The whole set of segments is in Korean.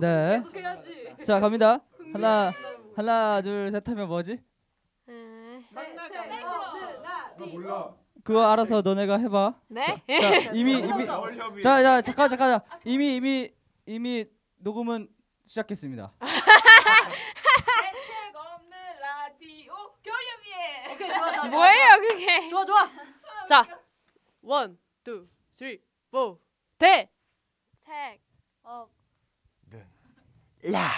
네. 해야지. 자 갑니다. 하나 하나 둘 셋 하면 뭐지? 음, 나 몰라. 그거 알아서 너네가 해봐. 네? 자 이미 이미 자 자 잠깐 잠깐 잠깐. 이미 이미 이미 녹음은 시작했습니다. 대책 없는 라디오 겨울연비에. 오케이 좋아 좋아. 뭐예요 그게? 좋아 좋아. 자, 원, two, three, four, 대. 책. 어. 라.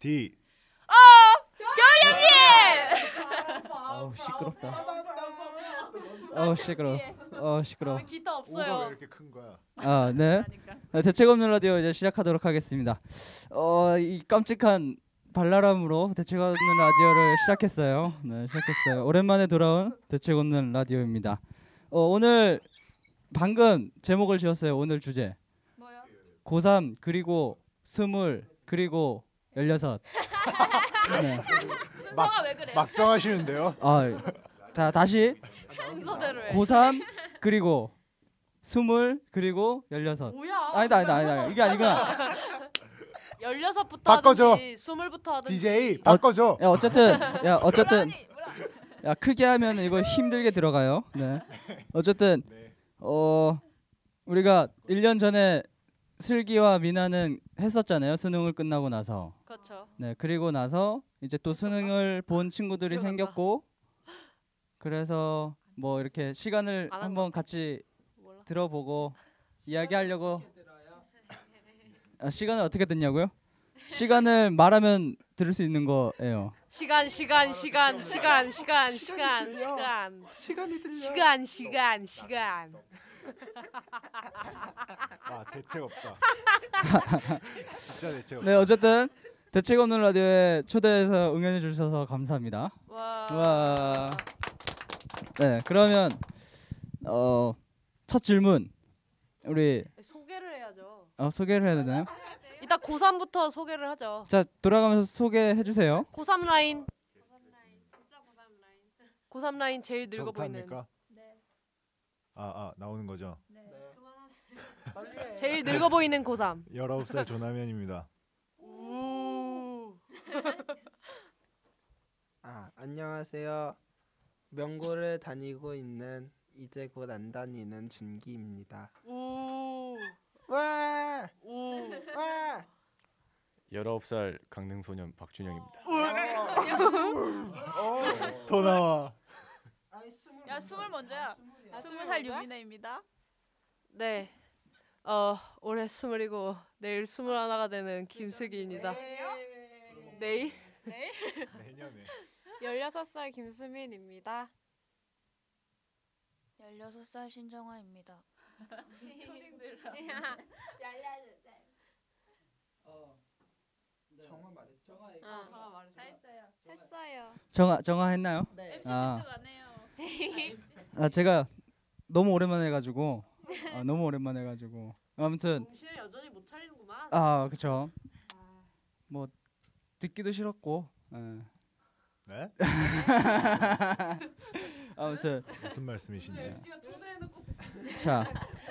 디. 어우 시끄럽다. 어우 시끄러. 어 시끄러. 기타 오가 왜 없어요. 이렇게 큰 거야? 아 네. 네, 대책 없는 라디오 이제 시작하도록 하겠습니다. 어이 깜찍한 발랄함으로 대책 없는 라디오를 시작했어요. 네 시작했어요. 오랜만에 돌아온 대책 없는 라디오입니다. 어, 오늘 방금 제목을 지었어요. 오늘 주제 뭐요? 고3 그리고 스물 그리고 열여섯. 네. 순서가 왜 그래? 막 정하시는데요? 아, 다 다시 순서대로 해. 고3 그리고 스물 그리고 열여섯. 뭐야? 아니다 아니다 아니다 이게 아니구나. 열여섯부터 바꿔줘. 하든지 스물부터 하든지. DJ 바꿔줘. 야 어쨌든 야 어쨌든 야 크게 하면 이거 힘들게 들어가요. 네. 어쨌든 네. 어 우리가 1년 전에 슬기와 미나는 했었잖아요. 수능을 끝나고 나서. 그렇죠. 네. 그리고 나서 이제 또 수능을 본 친구들이 기억난다. 생겼고 그래서 뭐 이렇게 시간을 안한 한번 같이 몰라. 들어보고 이야기하려고 아, 시간을 어떻게 듣냐고요? 시간을 말하면 들을 수 있는 거예요. 시간 시간 시간 시간 시간 시간 시간 시간이 들려. 시간 시간 시간. 아 대책 없다. 진짜 대책 없다. 네 어쨌든 대책 없는 라디오에 초대해서 응연해 주셔서 감사합니다. 와. 와. 네 그러면 어 첫 질문 우리 소개를 해야죠. 어, 소개를 해야 되나요? 이따 고3부터 소개를 하죠. 자 돌아가면서 소개해 주세요. 고3 라인. 고3 라인 제일 늙어 보이는. 아 아 나오는 거죠. 제일 늙어 보이는 고3. 19살 조남현입니다. 우. 아, 안녕하세요. 명고를 다니고 있는 이제 곧 안 다니는 준기입니다. 우. 와! 우. 와! 19살 강릉 소년 박준영입니다. 더 나와. 야 스물 먼저야. 아, 스무 살? 유민아입니다. 네. 어, 올해 스물이고 내일 스물하나가 되는 김슬기입니다. 내일? 내년에. 16살 김수민입니다. 16살 신정아입니다. 정화 말했죠? 어, 했어요. 정아 정아 했나요? 네. MC 아. 안 해요. 아 제가 너무 오랜만에 해가지고 아, 너무 오랜만에 해가지고 아무튼 정신을 여전히 못 차리는구만. 아 그쵸 뭐 듣기도 싫었고 예. 네? 아무튼 무슨 말씀이신지. MC가 초대해놓고 자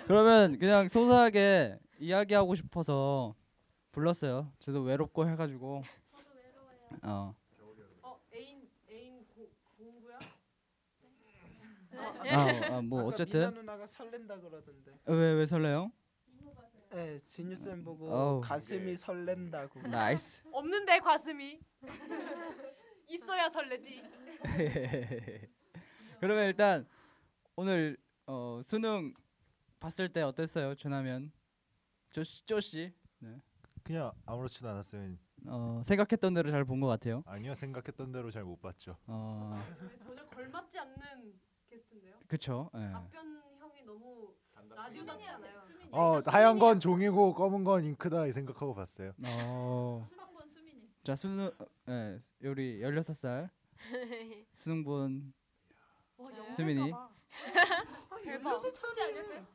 그러면 그냥 소소하게 이야기하고 싶어서 불렀어요 저도 외롭고 해가지고 어 어, 애인 애인 고, 공부야? 아, 아, 뭐 아까 어쨌든 미나 누나가 설렌다 그러던데. 왜 왜 설레요? 네, 진유 쌤 보고 어우. 가슴이 설렌다고. nice. 없는데 가슴이. 있어야 설레지. 그러면 일단 오늘 어, 수능 봤을 때 어땠어요, 조나면? 조씨 조씨. 네. 그냥 아무렇지도 않았어요. 어, 생각했던 대로 잘 본 것 같아요. 아니요 생각했던 대로 잘 못 봤죠. 어, 전혀 걸맞지 않는. 그쵸. 예. 답변형이 너무 라디오답지 않아요. 어 하얀 건 종이고 검은 건 잉크다 이 생각하고 봤어요. 어, 수능본 수민이. 자 수능, 예, 우리 16살 수능 본 와, 수민이. 대박. 천재 아니었어요?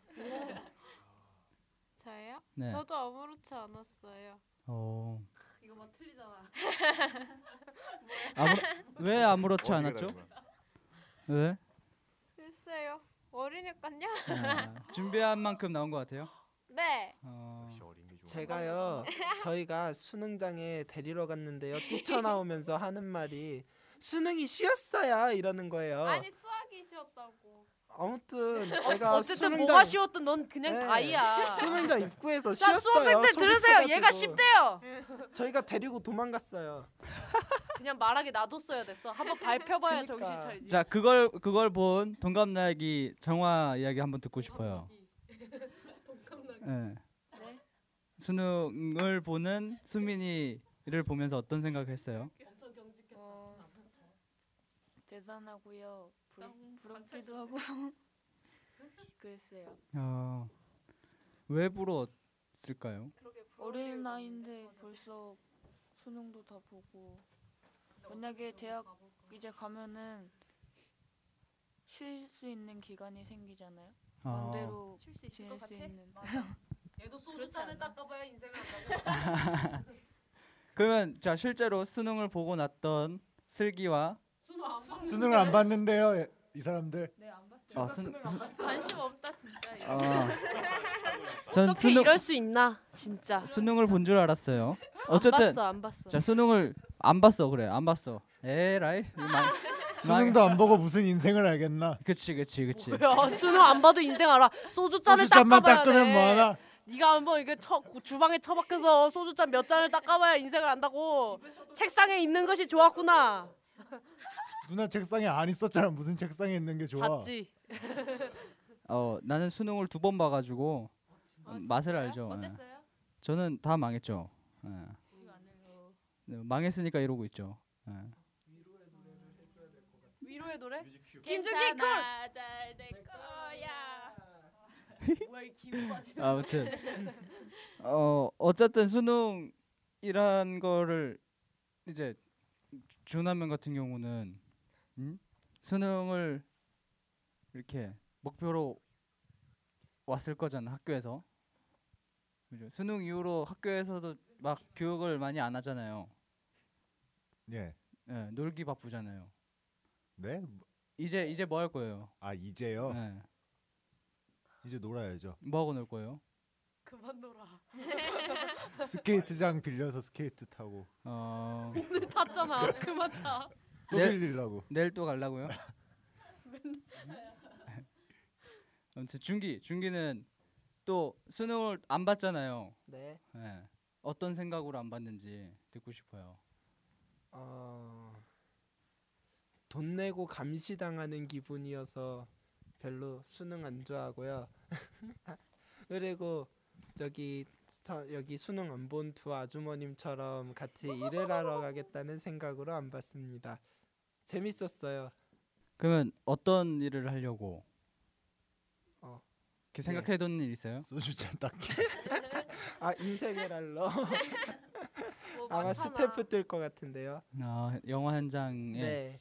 저요? 네. 저도 아무렇지 않았어요. 어, 이거 막 틀리잖아. 아무, 왜 아무렇지 않았죠? 왜? 글쎄요. 어리니까요? 아, 준비한 만큼 나온 것 같아요. 네. 어, 제가요 저희가 수능장에 데리러 갔는데요 뛰쳐나오면서 하는 말이 수능이 쉬었어요 이러는 거예요. 아니 수학이 쉬었다고. 아무튼 내가 어쨌든 수능장 뭐가 쉬웠든 넌 그냥 네. 다이야. 수능장 입구에서 자 쉬었어요. 때 들으세요. 얘가 쳐가지고. 쉽대요. 저희가 데리고 도망갔어요. 그냥 말하게 놔뒀어야 됐어. 한번 밟혀봐야 그니까. 정신 차리지. 자 그걸 그걸 본 동갑나기 정화 이야기 한번 듣고 싶어요. 예. 네? 수능을 보는 수민이를 보면서 어떤 생각했어요? 어, 대단하고요. 부, 음, 부럽기도 하고 그랬어요. 어, 왜 부러웠을까요? 어린 나이인데 벌써 수능도 다 보고 만약에 대학 이제 가면은 쉴 수 있는 기간이 생기잖아요. 아, 마음대로 쉴 수 있을 지낼 것수 같아? 있는. 얘도 소주 그렇지 잔을 않아? 닦아봐야 인생을 안다고. 그러면 자 실제로 수능을 보고 났던 슬기와 수능 안. 수능을 안 봤는데요, 예, 이 사람들. 네 안 봤어요. 아, 순, 수능 안 봤어요. 관심 없다 진짜. 이거. 아, 전 어떻게 수능 이럴 수 있나 진짜. 수능을 본 줄 알았어요. 안 어쨌든 봤어 안 봤어. 자 수능을 안 봤어 그래 안 봤어. 에라이 망, 수능도 안 보고 무슨 인생을 알겠나? 그치 그치 그치. 뭐야 수능 안 봐도 인생 알아. 소주 잔을 소주잔만 닦아봐야 닦으면 돼. 뭐하나? 네가 한번 이게 처, 주방에 처박혀서 소주잔 몇 잔을 닦아봐야 인생을 안다고. 책상에 있는 것이 좋았구나. 누나 책상에 안 있었잖아. 무슨 책상에 있는 게 좋아? 잤지. 어 나는 수능을 두 번 봐가지고 아, 맛을? 알죠. 예. 어땠어요? 저는 다 망했죠. 예. 네, 망했으니까 이러고 있죠. 예. 위로의 노래? 김준기 쿨. 괜찮아 잘될 거야. 뭐야 이 기분 빠지. 아무튼 어 어쨌든 수능이란 거를 이제 준하면 같은 경우는 음? 수능을 이렇게 목표로 왔을 거잖아 학교에서 그죠? 수능 이후로 학교에서도 막 교육을 많이 안 하잖아요. 예. 예, 놀기 바쁘잖아요. 네? 이제 이제 뭐 할 거예요? 아 이제요. 예, 이제 놀아야죠. 뭐 하고 놀 거예요? 그만 놀아. 스케이트장 빌려서 스케이트 타고 어 오늘 탔잖아. 그만 타. 또 네. 빌리려고. 내일 또 가려고요? 아무튼 준기 준기는 또 수능을 안 봤잖아요. 네. 예. 어떤 생각으로 안 봤는지 듣고 싶어요. 어, 돈 내고 감시당하는 기분이어서 별로 수능 안 좋아하고요. 그리고 저기 서, 여기 수능 안 본 두 아주머님처럼 같이 일을 하러 가겠다는 생각으로 안 봤습니다. 재밌었어요. 그러면 어떤 일을 하려고? 어. 이렇게 생각해둔 일 있어요? 소주잔 닦기. 아 인생을 할러 뭐 아마 많잖아. 스태프 뜰 것 같은데요. 아, 영화 현장에 네.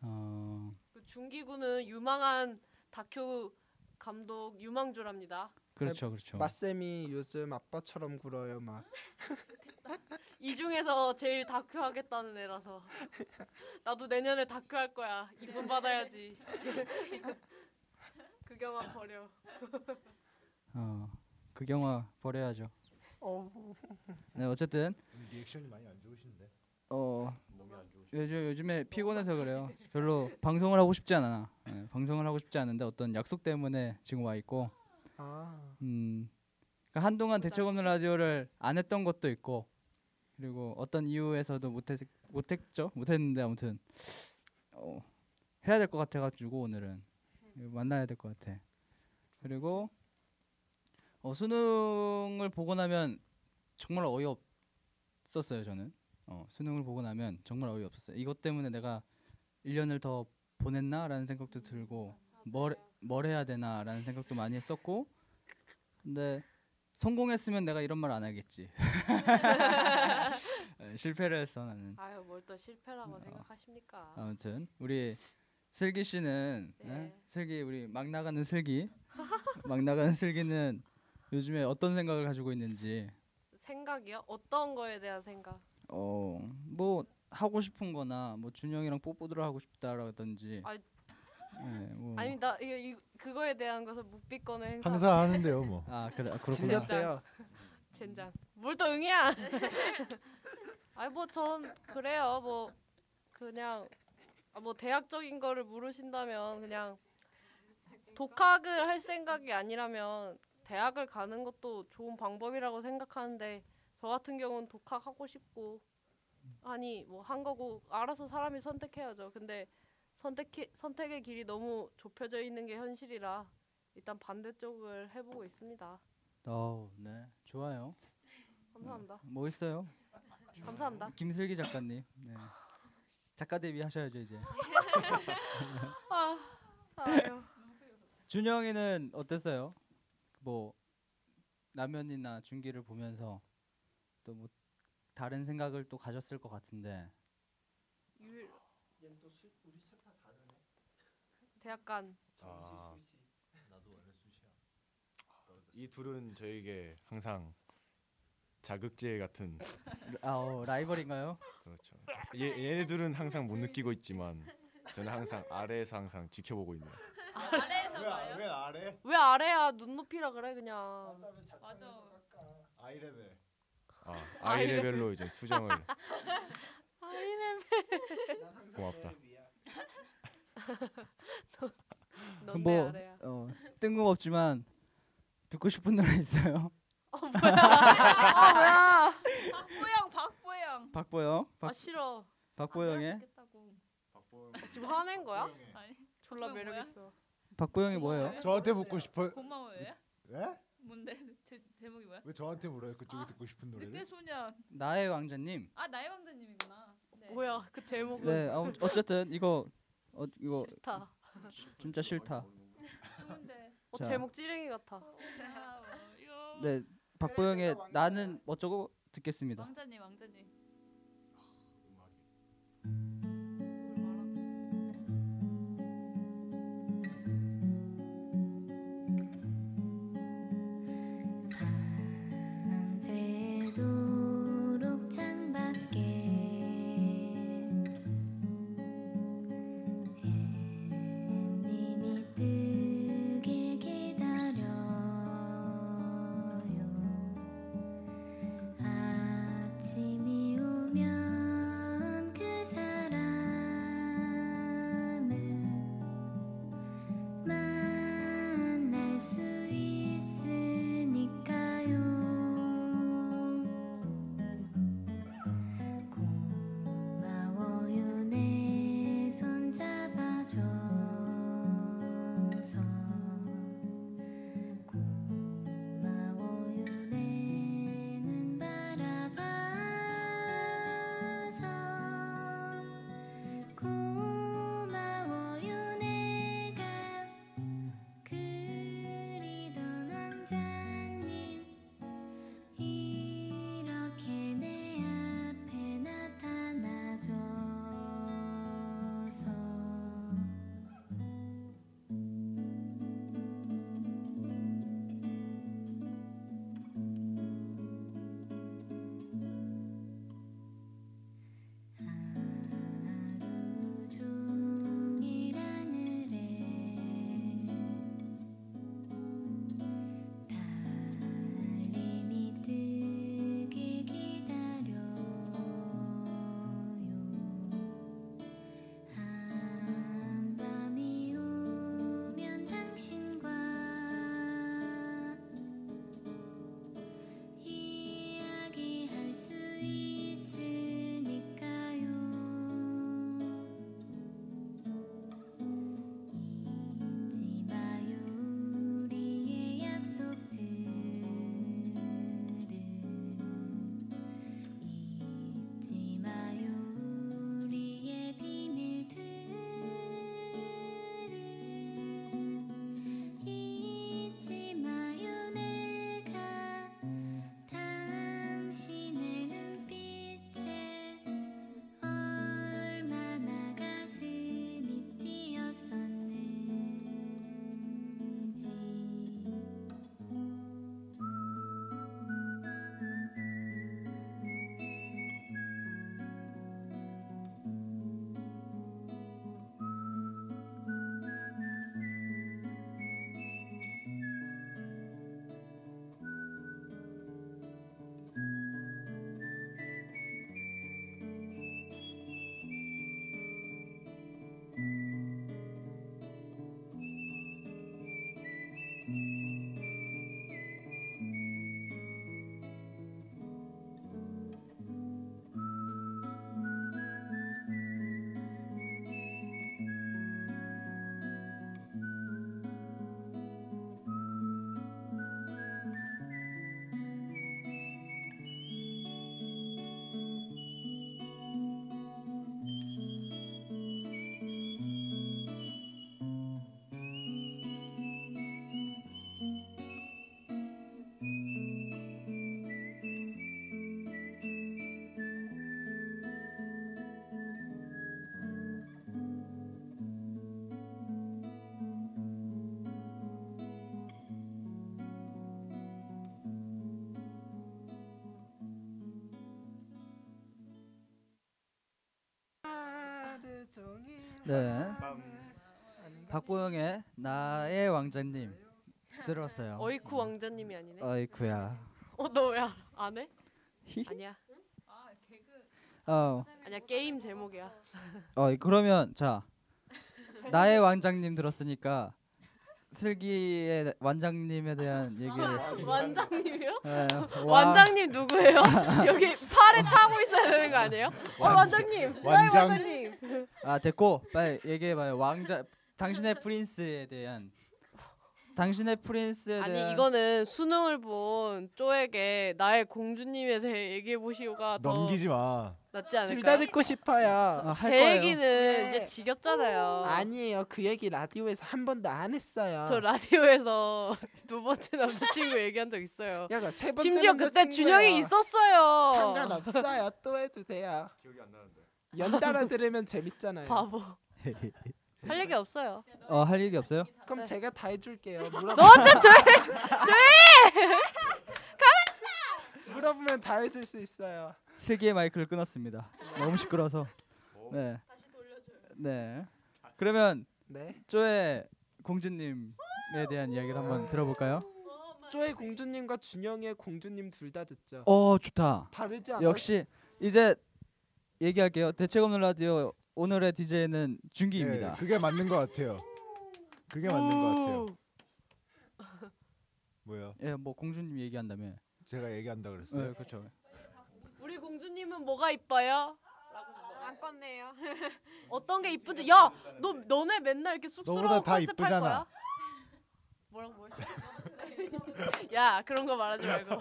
어, 그 중기구는 유망한 다큐 감독 유망주랍니다. 그렇죠, 그렇죠. 마쌤이 요즘 아빠처럼 굴어요 막. 이 중에서 제일 다큐 하겠다는 애라서 나도 내년에 다큐 할 거야. 이분 받아야지. 그 경험 버려. 어, 그 영화 버려야죠. 어. 네, 어쨌든 리액션이 많이 안 좋으신데. 어 요즘 요즘에 피곤해서 그래요. 별로 방송을 하고 싶지 않아. 예, 방송을 하고 싶지 않은데 어떤 약속 때문에 지금 와 있고, 아. 음, 그러니까 한동안 대책 없는 라디오를 안 했던 것도 있고, 그리고 어떤 이유에서도 못했 못했죠, 못했는데 아무튼 어, 해야 될 것 같아가지고 오늘은 만나야 될 것 같아. 그리고 어, 수능을 보고 나면 정말 어이없었어요 저는. 어, 수능을 보고 나면 정말 어이없었어요. 이것 때문에 내가 1년을 더 보냈나라는 생각도 들고 뭘, 뭘 해야 되나라는 생각도 많이 했었고 근데 성공했으면 내가 이런 말 안 하겠지. 에, 실패를 했어 나는. 아유 뭘 또 실패라고 어. 생각하십니까? 아무튼 우리 슬기 씨는 에? 네. 슬기 우리 막 나가는 슬기 막 나가는 슬기는 요즘에 어떤 생각을 가지고 있는지 생각이요? 어떤 거에 대한 생각? 어뭐 하고 싶은 거나 뭐 준영이랑 뽀뽀들 하고 싶다라든지 아이. 네, 뭐. 아니 나 이거 이, 그거에 대한 것을 묵비권을 행사. 항상 하는데요, 뭐. 아 그래 아, 그렇구나 질렸대요. 젠장. 뭘 또 응이야? 아니 뭐 전 그래요. 뭐 그냥 아, 뭐 대학적인 거를 물으신다면 그냥 독학을 할 생각이 아니라면 대학을 가는 것도 좋은 방법이라고 생각하는데 저 같은 경우는 독학하고 싶고 아니 뭐 한 거고 알아서 사람이 선택해야죠. 근데 선택 선택의 길이 너무 좁혀져 있는 게 현실이라 일단 반대쪽을 해보고 있습니다. 어, 네, 좋아요. 감사합니다. 뭐 있어요? 감사합니다. 김슬기 작가님. 네. 작가 데뷔 하셔야죠 이제. 아, 아유. 준영이는 어땠어요? 뭐 라면이나 중기를 보면서 또 뭐 다른 생각을 또 가졌을 것 같은데. 유... 대학간 아, 이 둘은 저에게 항상 자극제 같은 아, 어, 라이벌인가요? 그렇죠. 얘 얘네들은 항상 못 느끼고 있지만 저는 항상 아래에서 항상 지켜보고 있는. 아래에서 봐요. 왜 아래? 왜 아래야 눈높이라 그래 그냥. 맞아. 아이레벨. 아 아이 레벨로 이제 수정을 아이래 고맙다. 뭐. 어, 뜬금없지만 듣고 싶은 노래 있어요? 어 뭐야? 아 뭐야? 박보영 박보영. 박보영, 아 박, 싫어. 박보영의 좋겠다고. 지금 화낸 거야? 아니 졸라 매력? 있어. 박보영이 뭐예요? 저한테 묻고 싶어요. 고마워요. 예? 뭔데 제, 제목이 뭐야? 왜 저한테 물어요? 그쪽이 아, 듣고 싶은 늑대 노래를? 소년. 나의 왕자님. 아 나의 왕자님이구나. 네. 뭐야 그 제목은 네, 어, 어쨌든 이거 어, 이거 싫다. 진짜 싫다. 어 자. 제목 찌랭이 같아. 네, 박보영의 나는 어쩌고 듣겠습니다. 왕자님 왕자님. 네. 아닌가? 박보영의 나의 왕자님 들었어요. 어이쿠 왕자님이 아니네. 어이쿠야. 어너왜안 해? 아니야. 아 개그. 어. 아니야 게임 제목이야. 어 그러면 자 나의 왕장님 들었으니까 슬기의 완장님에 대한 얘기를 완장님이요? 예, 왕- 완장님 누구예요? 여기 팔에 차고 있어야 되는 거 아니에요? 어 완장님. 나의 완장. 완장님. 아 됐고 빨리 얘기해봐요 왕자 당신의 프린스에 대한 당신의 프린스에 대한 아니 이거는 수능을 본 쪼에게 나의 공주님에 대해 얘기해 보시고가 더 넘기지 마. 낫지 둘 다? 듣고 싶어요. 아, 할제 거예요. 얘기는 네. 이제 지겹잖아요. 아니에요. 그 얘기 라디오에서 한 번도 안 했어요. 저 라디오에서 두 번째 남자친구 얘기한 적 있어요. 야가 세 번째 심지어 그때 남자친구야. 준영이 있었어요. 상관없어요. 또 해도 돼요. 기억이 안 나는데. 연달아 들으면 재밌잖아요. 바보. 할 얘기 없어요. 어 할 얘기 없어요? 그럼 네. 제가 다 해줄게요. 물어 너 어째 저 물어보면 다 해줄 수 있어요. 슬기의 마이크를 끊었습니다. 너무 시끄러서. 네. 네. 그러면 네. 쪼의 공주님에 대한 이야기를 한번 들어볼까요? 쪼의 공주님과 준영의 공주님 둘 다 듣죠. 어 좋다. 다르지 않아요? 역시 이제 얘기할게요. 대책 없는 라디오 오늘의 DJ는 준기입니다. 네, 그게 맞는 것 같아요. 그게 맞는 것 같아요. 뭐요? 예, 뭐 공주님 얘기한다며. 제가 얘기한다 네, 그랬어요. 그렇죠. 공주님은 뭐가 이뻐요? 안 껐네요. 어떤 게 이쁜지 야, 너 너네 맨날 이렇게 쑥스러운 컨셉 할 이쁘잖아. 거야? 뭐라고 뭐 했어? 야, 그런 거 말하지 말고.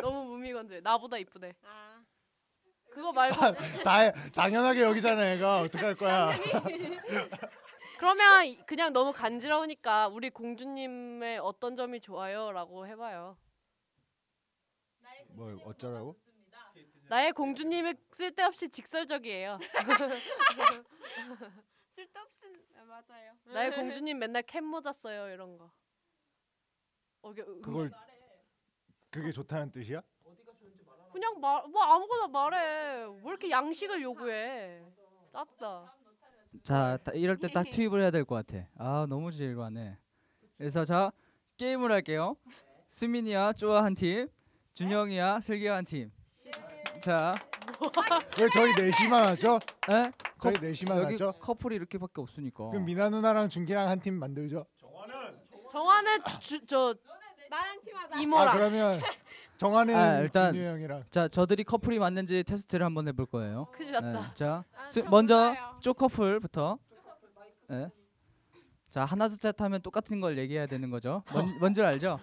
너무 무미건조해. 나보다 이쁘대. 아, 그거 말고 다 당연하게 여기잖아, 얘가 어떡할 거야? 그러면 이- 그냥 너무 간지러우니까 우리 공주님의 어떤 점이 좋아요라고 해 봐요. 뭐 어쩌라고? 나의 공주님은 쓸데없이 직설적이에요. 쓸데없이 아, 맞아요. 나의 공주님 맨날 캔 모자 써요 이런 거. 어, 그걸 그게 좋다는 뜻이야? 그냥 말뭐 아무거나 말해. 왜 이렇게 양식을 요구해? 짰다. 자, 다- 이럴 때 딱 투입을 해야 될 것 같아. 아, 너무 질관해. 그래서 자 게임을 할게요. 수민이와 쪼아 한 팀, 준영이와 슬기와 한 팀. 자, 왜 저희 넷이만 하죠? 에? 저희 컵- 넷이만 여기 하죠? 커플이 이렇게밖에 없으니까. 그럼 미나 누나랑 준기랑 한 팀 만들죠. 정화는 주, 저 나랑 팀하자. 이모랑 아 그러면 정한은 아, 일단- 진유 형이랑 자, 저들이 커플이 맞는지 테스트를 한번 해볼 거예요. 큰일 났다. 네, 자, 아, 수, 저 먼저 몰라요. 쪼 커플부터. 네. 자, 하나 둘 셋 하면 똑같은 걸 얘기해야 되는 거죠. 뭔, 뭔지 알죠?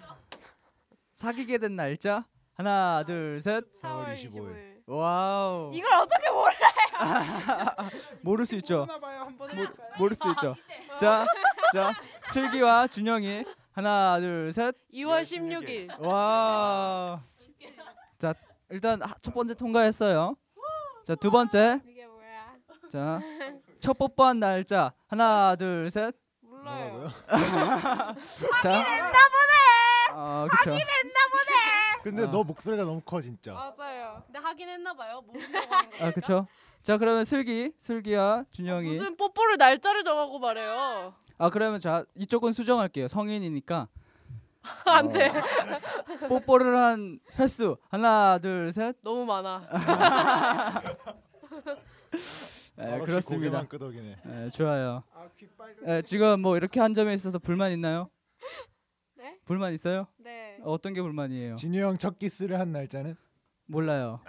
사귀게 된 날짜 하나 둘 셋. 4월 25일. wow. 이걸 어떻게 몰라? 모를 수 있죠. 모르나 봐요. 한번 해볼까요? 모를 수 있죠. 자, 자, 슬기와 준영이 하나 둘 셋. 2월 16일. 와. 자, 일단 하- 첫 번째 통과했어요. 자, 두 번째. 이게 뭐야? 자, 첫 뽀뽀한 날짜 하나 둘 셋. 몰라요. 자. 했나 보네. 어, 그렇죠. 근데 어. 너 목소리가 너무 커 진짜. 맞아요. 근데 하긴 했나 봐요. 하는 아, 그렇죠. 자, 그러면 슬기, 슬기와 준영이. 무슨 뽀뽀를 날짜를 정하고 말해요. 아, 그러면 자, 이쪽은 수정할게요. 성인이니까. 안 돼. 어, 뽀뽀를 한 횟수 하나 둘 셋. 너무 많아. 네, 말없이 그렇습니다. 고개만 끄덕이네. 네, 좋아요. 아. 네, 지금 뭐 이렇게 한 점에 있어서 불만 있나요? 네? 불만 있어요? 네. 어떤 게 불만이에요? 진유 형첫 키스를 한 날짜는 몰라요.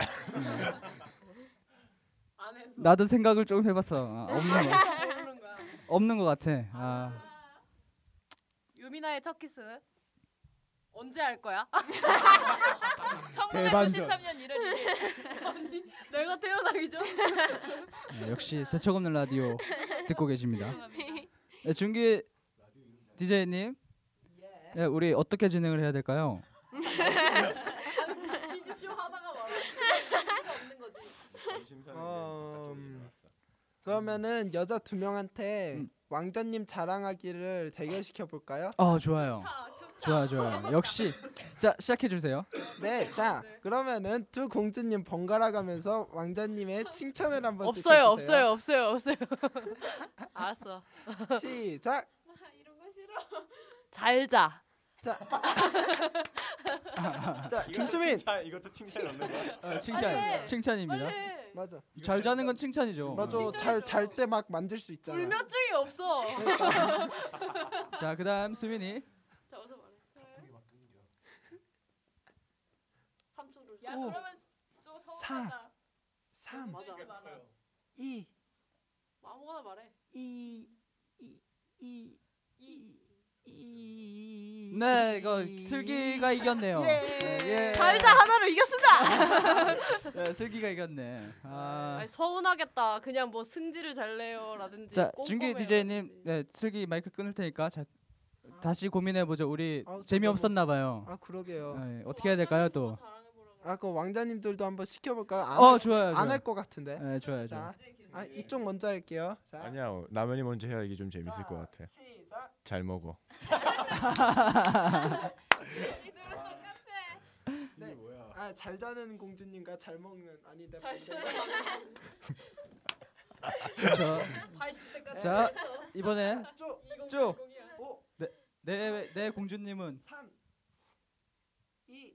안 해서 나도 생각을 좀 해봤어. 아, 없는 거. 없는 것 같아. 아, 유미나의 첫 키스 언제 할 거야? 1993년 1월 1일. 내가 태어나기 전. 네, 역시 대책 없는 라디오 듣고 계십니다. 네, 준기 DJ님, 네, 우리 어떻게 진행을 해야 될까요? 퀴즈쇼 하다가 말아. 없는 거지. 어, 음. 그러면은 여자 두 명한테 음. 왕자님 자랑하기를 대결시켜 볼까요? 어, 좋아요. 아, 좋다. 좋아 좋아. 역시 자 시작해 주세요. 네, 자 그러면은 두 공주님 번갈아 가면서 왕자님의 칭찬을 한번 없어요 없어요 없어요 없어요. 알았어. 시작. 이런 거 싫어. 잘 자. 자, 김수민 칭찬, 이것도 칭찬 없는 거야? 어, 칭찬 칭찬입니다. 빨리. 맞아. 잘 자는 건 칭찬이죠. 맞아. 잘 잘 때 막 만질 수 있잖아. 불면증이 없어. 자 그다음 수민이 자 어서 말해. 삼촌 야 오. 그러면 좀 사. 서운하다. 3 맞아. 2 아무거나 말해. 2 2 2 2 2 네 이거 슬기가 이겼네요. 예. 네, 예. 하나로 이겼습니다. 네, 슬기가 이겼네. 아. 아니, 서운하겠다. 그냥 뭐 승질을 잘 내요라든지. 자 준기. DJ님, 네 슬기 마이크 끊을 테니까 자, 다시 고민해 보죠. 우리 아, 재미없었나 봐요. 아 그러게요. 네, 어떻게 해야 될까요 또? 아그 왕자님들도 한번 시켜볼까요? 어 좋아요. 안 할 것 같은데. 네 좋아요. 좋아요. 자, 아 이쪽 먼저 할게요. 자, 아니야 라면이 먼저 해야 이게 좀 재밌을 것 같아. 시작. 잘 먹어. 네. 아, 잘 자는 공주님과 잘 먹는 아니다. 잘 반대로. 그렇죠. 80세까지. 자 이번에 쭉. 쭉. 2020이야. 5 내, 내 공주님은 3 2아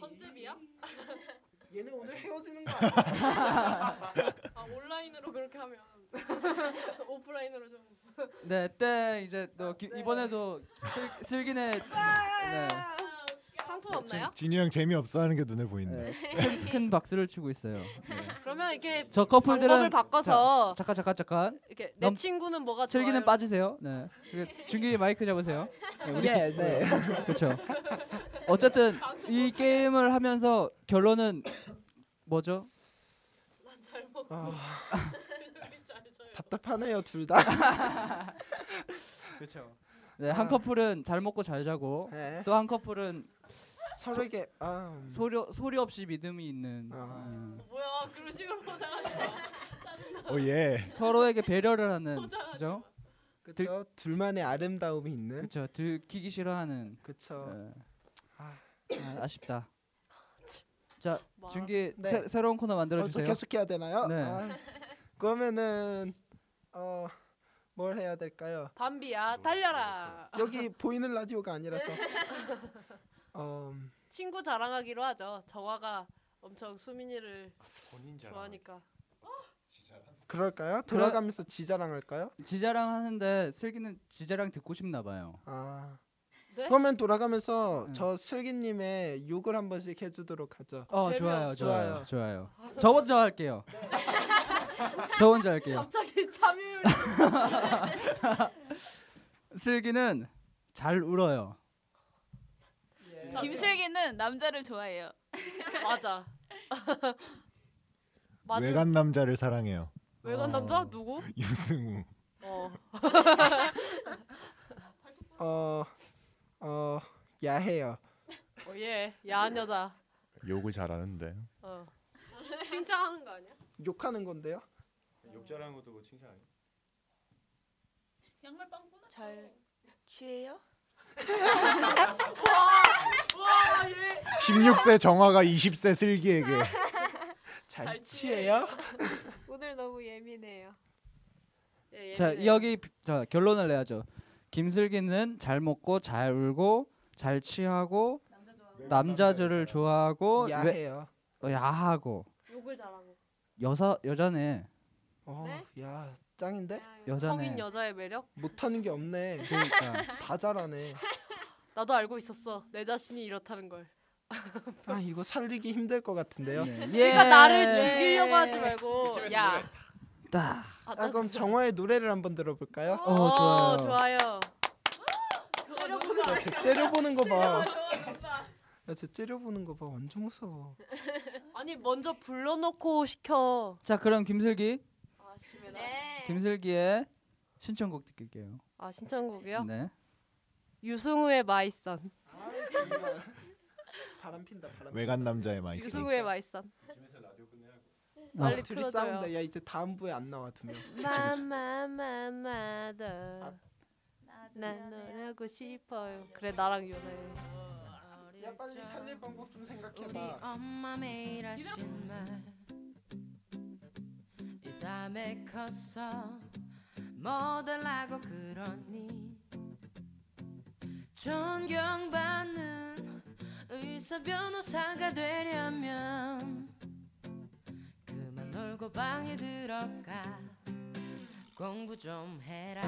컨셉이야? 얘는 오늘 헤어지는 거 아니야? 아 온라인으로 그렇게 하면 오프라인으로 좀. 네 때 이제 너 기, 네. 이번에도 슬, 슬기네 네, 상품 없나요? 진이 형 재미없어 하는 게 눈에 보인다. 네, 큰, 큰 박수를 치고 있어요. 네. 그러면 이렇게 저 커플들은 방법을 바꿔서 잠깐 잠깐 잠깐 이렇게 내 넘- 친구는 뭐가 슬기는 좋아요? 빠지세요. 네. 그리고 준기 마이크 잡으세요. 예, 네. 그렇죠. 어쨌든 이 게임을 하면서 결론은 뭐죠? 난잘 먹고 아. 답답하네요, 둘 다. 그렇죠. 네, 아. 한 커플은 잘 먹고 잘 자고 네. 또 한 커플은 서로에게 아, 음. 소리 소리 없이 믿음이 있는 아. 음, 뭐야 그런 식으로 포장하지 마. 어 예. 서로에게 배려를 하는 그죠? 그쵸? 둘만의 아름다움이 있는. 그렇죠. 들키기 싫어하는 그쵸. 네. 아, 아, 아쉽다. 자, 말- 준기 네. 새, 새로운 코너 만들어 어, 저 주세요. 계속 해야 되나요? 네. 아, 그러면은 어, 뭘 해야 될까요? 밤비야 달려라. 여기 보이는 라디오가 아니라서. 어, 친구 자랑하기로 하죠. 정화가 엄청 수민이를 본인 잘. 좋아하니까. 그럴까요? 돌아가면서 지자랑할까요? 지자랑 하는데 슬기는 지자랑 듣고 싶나 봐요. 아. 네? 그러면 돌아가면서 응. 저 슬기님의 욕을 한 번씩 해주도록 하죠. 어, 재미없- 좋아요. 좋아요. 좋아요. 좋아요. 저 먼저 할게요. 저 먼저 할게요. 갑자기. 슬기는 잘 울어요. 김슬기는 남자를 좋아해요. 맞아. 맞아. 외간 남자를 사랑해요. 외간 어. 남자 누구? 유승우. 어. 어, 어, 야해요. 어, 예. 야한 여자. 욕을 잘하는데. 어. 칭찬하는 거 아니야? 욕하는 건데요? 욕 잘하는 것도 뭐 칭찬 아니야? 양말 빵꾸나. 잘 취해요? 와, 얘. 16세 정화가 20세 슬기에게 잘, 잘 취해요? 오늘 너무 예민해요. 예, 자, 예민해. 여기 비- 자, 결론을 내야죠. 김슬기는 잘 먹고 잘 울고 잘 취하고 남자들을 좋아하고 외, 야해요. 어, 야하고 욕을 잘하고. 여사 여자네. 어, 네? 야, 짱인데? 야, 여자네. 성인 여자의 매력? 못하는 게 없네. 그러니까 다 잘하네. 나도 알고 있었어. 내 자신이 이렇다는 걸. 아, 이거 살리기 힘들 것 같은데요. 네. 그러니까 예. 나를 죽이려고 하지 말고. 야. 딱. 아, 아, 그럼 정화의 노래를 한번 들어볼까요? 어, 좋아요. 좋아요. 야, 쟤 째려보는 거 봐. 야, 쟤 째려보는 거 봐. 완전 무서워. 아니 먼저 불러놓고 시켜. 자, 그럼 김슬기 아. 네. 김슬기의 신청곡 듣을게요. 아 신청곡이요? 네. 유승우의 마이선. 아. 바람 핀다. 바람. 외간 남자의 마이스. 유승우의 마이선. 집에서 라디오 끝내야 빨리 둘이 틀어줘요. 싸운다. 야 이제 다음 부에 안 나와 두 명. 마마마마더 난 노래하고 싶어요. 그래 나랑 유나해. 야 빨리 살릴 방법 좀 생각해봐. 컸어. 뭐들 하고 그러니? 존경받는 의사 변호사가 되려면 그만 놀고 방에 들어가 공부 좀 해라.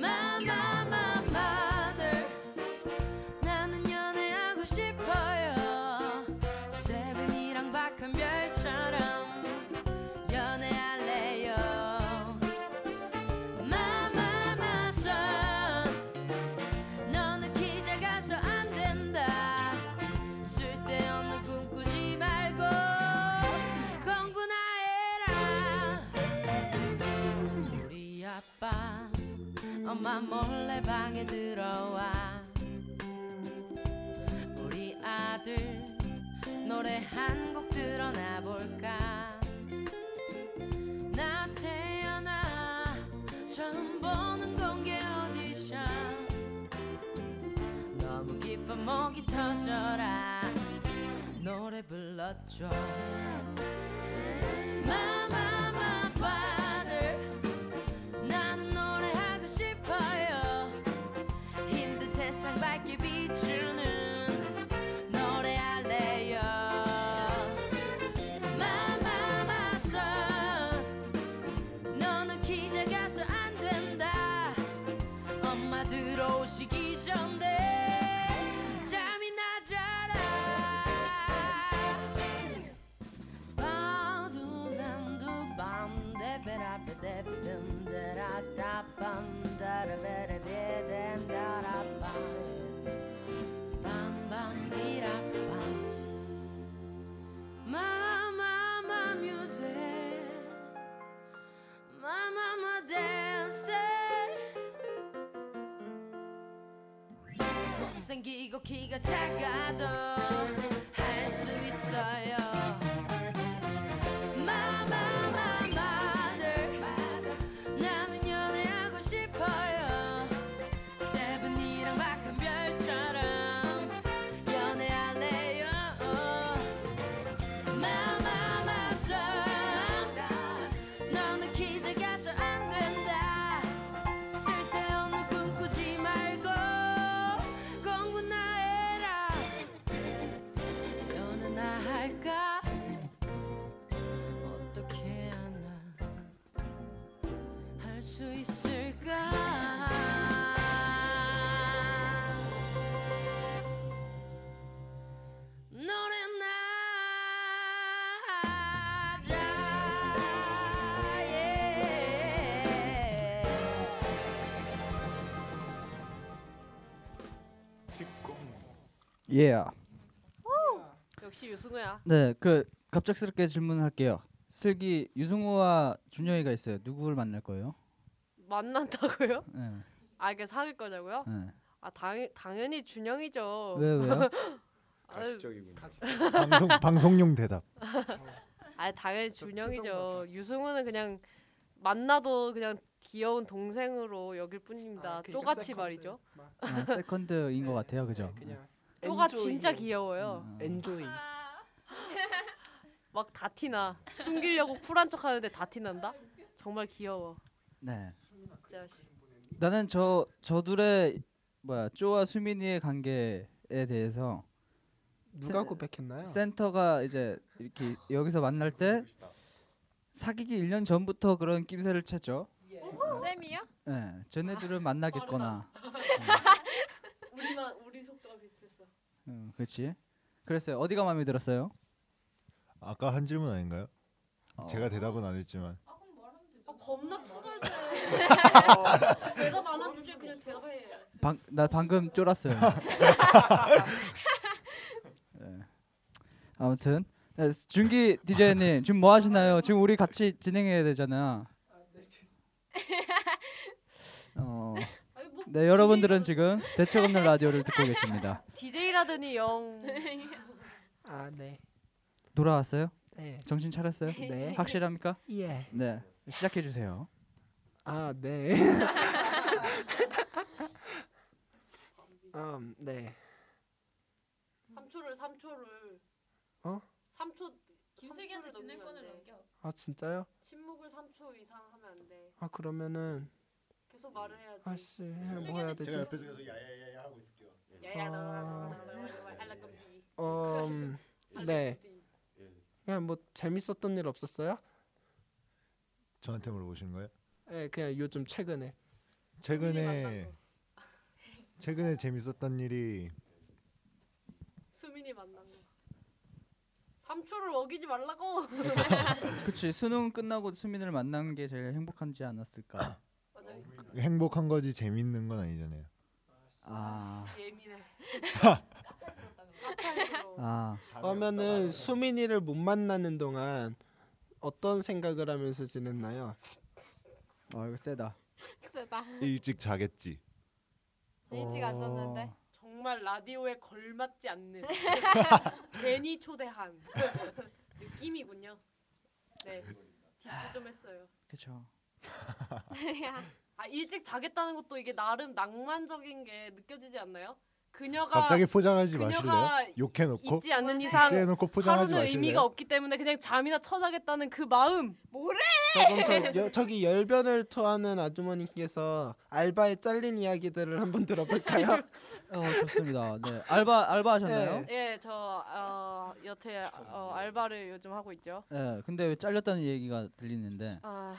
마마마마 엄마 몰래 방에 들어와. 우리 아들 노래 한 곡 들어나 볼까? 나 태어나 처음 보는 공개 오디션. 너무 기뻐 목이 터져라. 노래 불러줘 생기고 키가 작아도 할 수 있어요 예. 역시 유승우야. 네, 그 갑작스럽게 질문할게요. 슬기 유승우와 준영이가 있어요. 누구를 만날 거예요? 만난다고요? 네. 아 이게 사귈 거냐고요? 네. 아 당, 당연히 준영이죠. 왜 왜요? 가식적이군요. 방송 방송용 대답. 아 당연히 저 준영이죠. 유승우는 그냥 만나도 그냥 귀여운 동생으로 여길 뿐입니다. 아, 그러니까 쪼같이 세컨드. 말이죠. 막, 아, 세컨드인 것 같아요, 그죠? 네, 그냥 쪼가 enjoy. 진짜 귀여워요. 음, enjoy. 막 다 티나. 숨기려고 쿨한 척 하는데 다 티난다. 정말 귀여워. 네. 나는 저 저둘의 뭐야 쪼와 수민이의 관계에 대해서 누가 센- 고백했나요? 센터가 이제 이렇게 여기서 만날 때 사귀기 1년 전부터 그런 낌새를 쳤죠. 쌤이야? 네, 쟤네들은 만나겠거나. 우리만 우리 속도가 비슷했어. 음, 그렇지. 그랬어요. 어디가 마음에 들었어요? 아까 한 질문 아닌가요? 어. 제가 대답은 안 했지만 아 겁나 투덜대. 대답 안 한 주제 그냥 대답해. 방, 나 방금 쫄았어요. 네. 아무튼 네, 준기 디제이님 지금 뭐 하시나요? 지금 우리 같이 진행해야 되잖아. 어, 아니 뭐 네 여러분들은 지금 대책 없는 라디오를 듣고 계십니다. DJ라더니 영. 아 네. 돌아왔어요? 네. 정신 차렸어요? 네. 확실합니까? 예. 네. 시작해 주세요. 아, 네. 음, 네. 3초를 3초를 어? 3초 김슬기한테 3초를 진행권을. 넘겨. 아, 진짜요? 침묵을 3초 이상 하면 안 돼. 아, 그러면은 계속 말을 해야지. 아씨, 뭐 해야 되지? 제가 옆에서 계속 야야야야 하고 있을게요. 야야 아. 알라끔비. 음, 네. 그냥 뭐 재밌었던 일 없었어요? 저한테 물어보시는 거예요? 네, 그냥 요즘 최근에. 최근에 최근에 재밌었던 일이 수민이 만난 거. 3초를 어기지 말라고. 그치 수능 끝나고 수민을 만난 게 제일 행복한지 않았을까? 행복한 거지 재밌는 건 아니잖아요. 아, 예민해. 아 그러면은 수민이를 못 만나는 동안 어떤 생각을 하면서 지냈나요? 어, 이거 세다. 세다. 일찍 자겠지. 일찍 안 잤는데. 어, 정말 라디오에 걸맞지 않는 괜히 초대한 느낌이군요. 네, 디스 좀 했어요. 그쵸. 아 일찍 자겠다는 것도 이게 나름 낭만적인 게 느껴지지 않나요? 그녀가 갑자기 포장하지 마실래요? 욕해놓고 있지 않는 이상 diss해놓고 포장하지 하루는 의미가 마실래요? 없기 때문에 그냥 잠이나 쳐자겠다는 그 마음. 조금 저, 여, 저기 열변을 토하는 아주머니께서 알바에 잘린 이야기들을 한번 들어볼까요? 어 좋습니다. 네 알바 알바 하셨나요? 네. 예, 저 어, 여태 어, 알바를 요즘 하고 있죠. 네. 근데 왜 잘렸다는 얘기가 들리는데 아,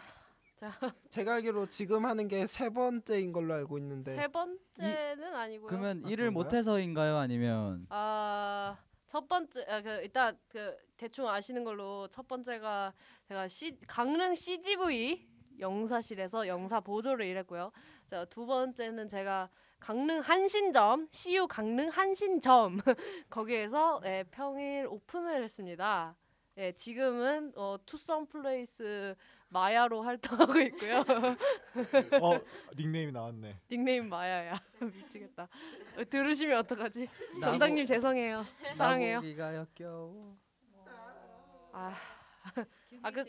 제가 알기로 지금 하는 게 세 번째인 걸로 알고 있는데 세 번째는 아니고요. 그러면 아, 일을 그런가요? 못해서인가요? 아니면 아, 첫 번째 아, 그 일단 그 대충 아시는 걸로 첫 번째가 제가 C, 강릉 CGV 영사실에서 영사 보조를 일했고요. 자, 두 번째는 제가 강릉 한신점 CU 강릉 한신점 거기에서 예, 평일 오픈을 했습니다. 예, 지금은 어, 투썸 플레이스 마야로 활동하고 있고요. 어 닉네임이 나왔네. 닉네임 마야야. 미치겠다. 어, 들으시면 어떡하지? 점장님 죄송해요. 사랑해요. 나보기가 역겨워. 아, 아, 그-.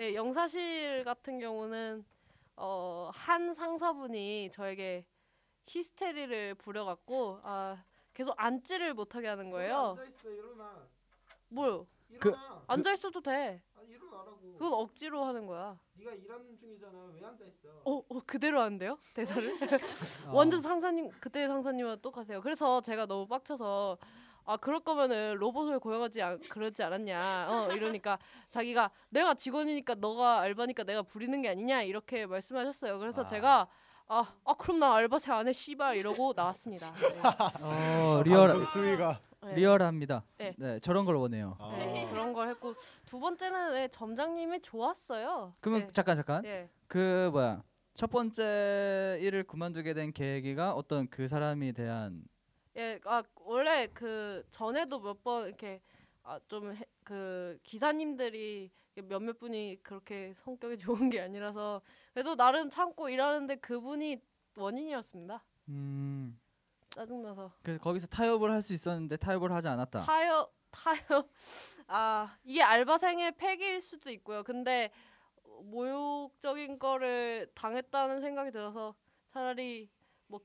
예, 영사실 같은 경우는 어, 한 상사분이 저에게 히스테리를 부려갖고 아, 계속 앉지를 못하게 하는 거예요. 있어 일어나 뭐요? 그- 일어나 앉아 있어도 돼. 아, 일어나라고 그건 억지로 하는 거야. 네가 일하는 중이잖아 왜 앉아 있어 어, 어 그대로 하는데요? 대사를? 어. 완전 상사님 그때 상사님과 똑같아요. 그래서 제가 너무 빡쳐서 아 그럴 거면은 로봇을 고용하지 않, 그러지 않았냐 어 이러니까 자기가 내가 직원이니까 너가 알바니까 내가 부리는 게 아니냐 이렇게 말씀하셨어요. 그래서 아. 제가 아, 아 그럼 나 알바생 안해 씨발 이러고 나왔습니다. 어 리얼 방송 수위가 네. 리얼합니다. 네. 네 저런 걸 원해요. 아, 네, 그런 걸 했고 두 번째는 네, 점장님이 좋았어요. 그러면 네. 잠깐 잠깐 예. 그 뭐야 첫 번째 일을 그만두게 된 계기가 어떤 그 사람이 대한 예, 아 원래 그 전에도 몇 번 이렇게 아, 좀그 기사님들이 몇몇 분이 그렇게 성격이 좋은 게 아니라서 그래도 나름 참고 일하는데 그분이 원인이었습니다. 음. 짜증나서 그 거기서 타협을 할 수 있었는데 타협을 하지 않았다. 타협 타협 아 이게 알바생의 폐기일 수도 있고요. 근데 모욕적인 거를 당했다는 생각이 들어서 차라리 뭐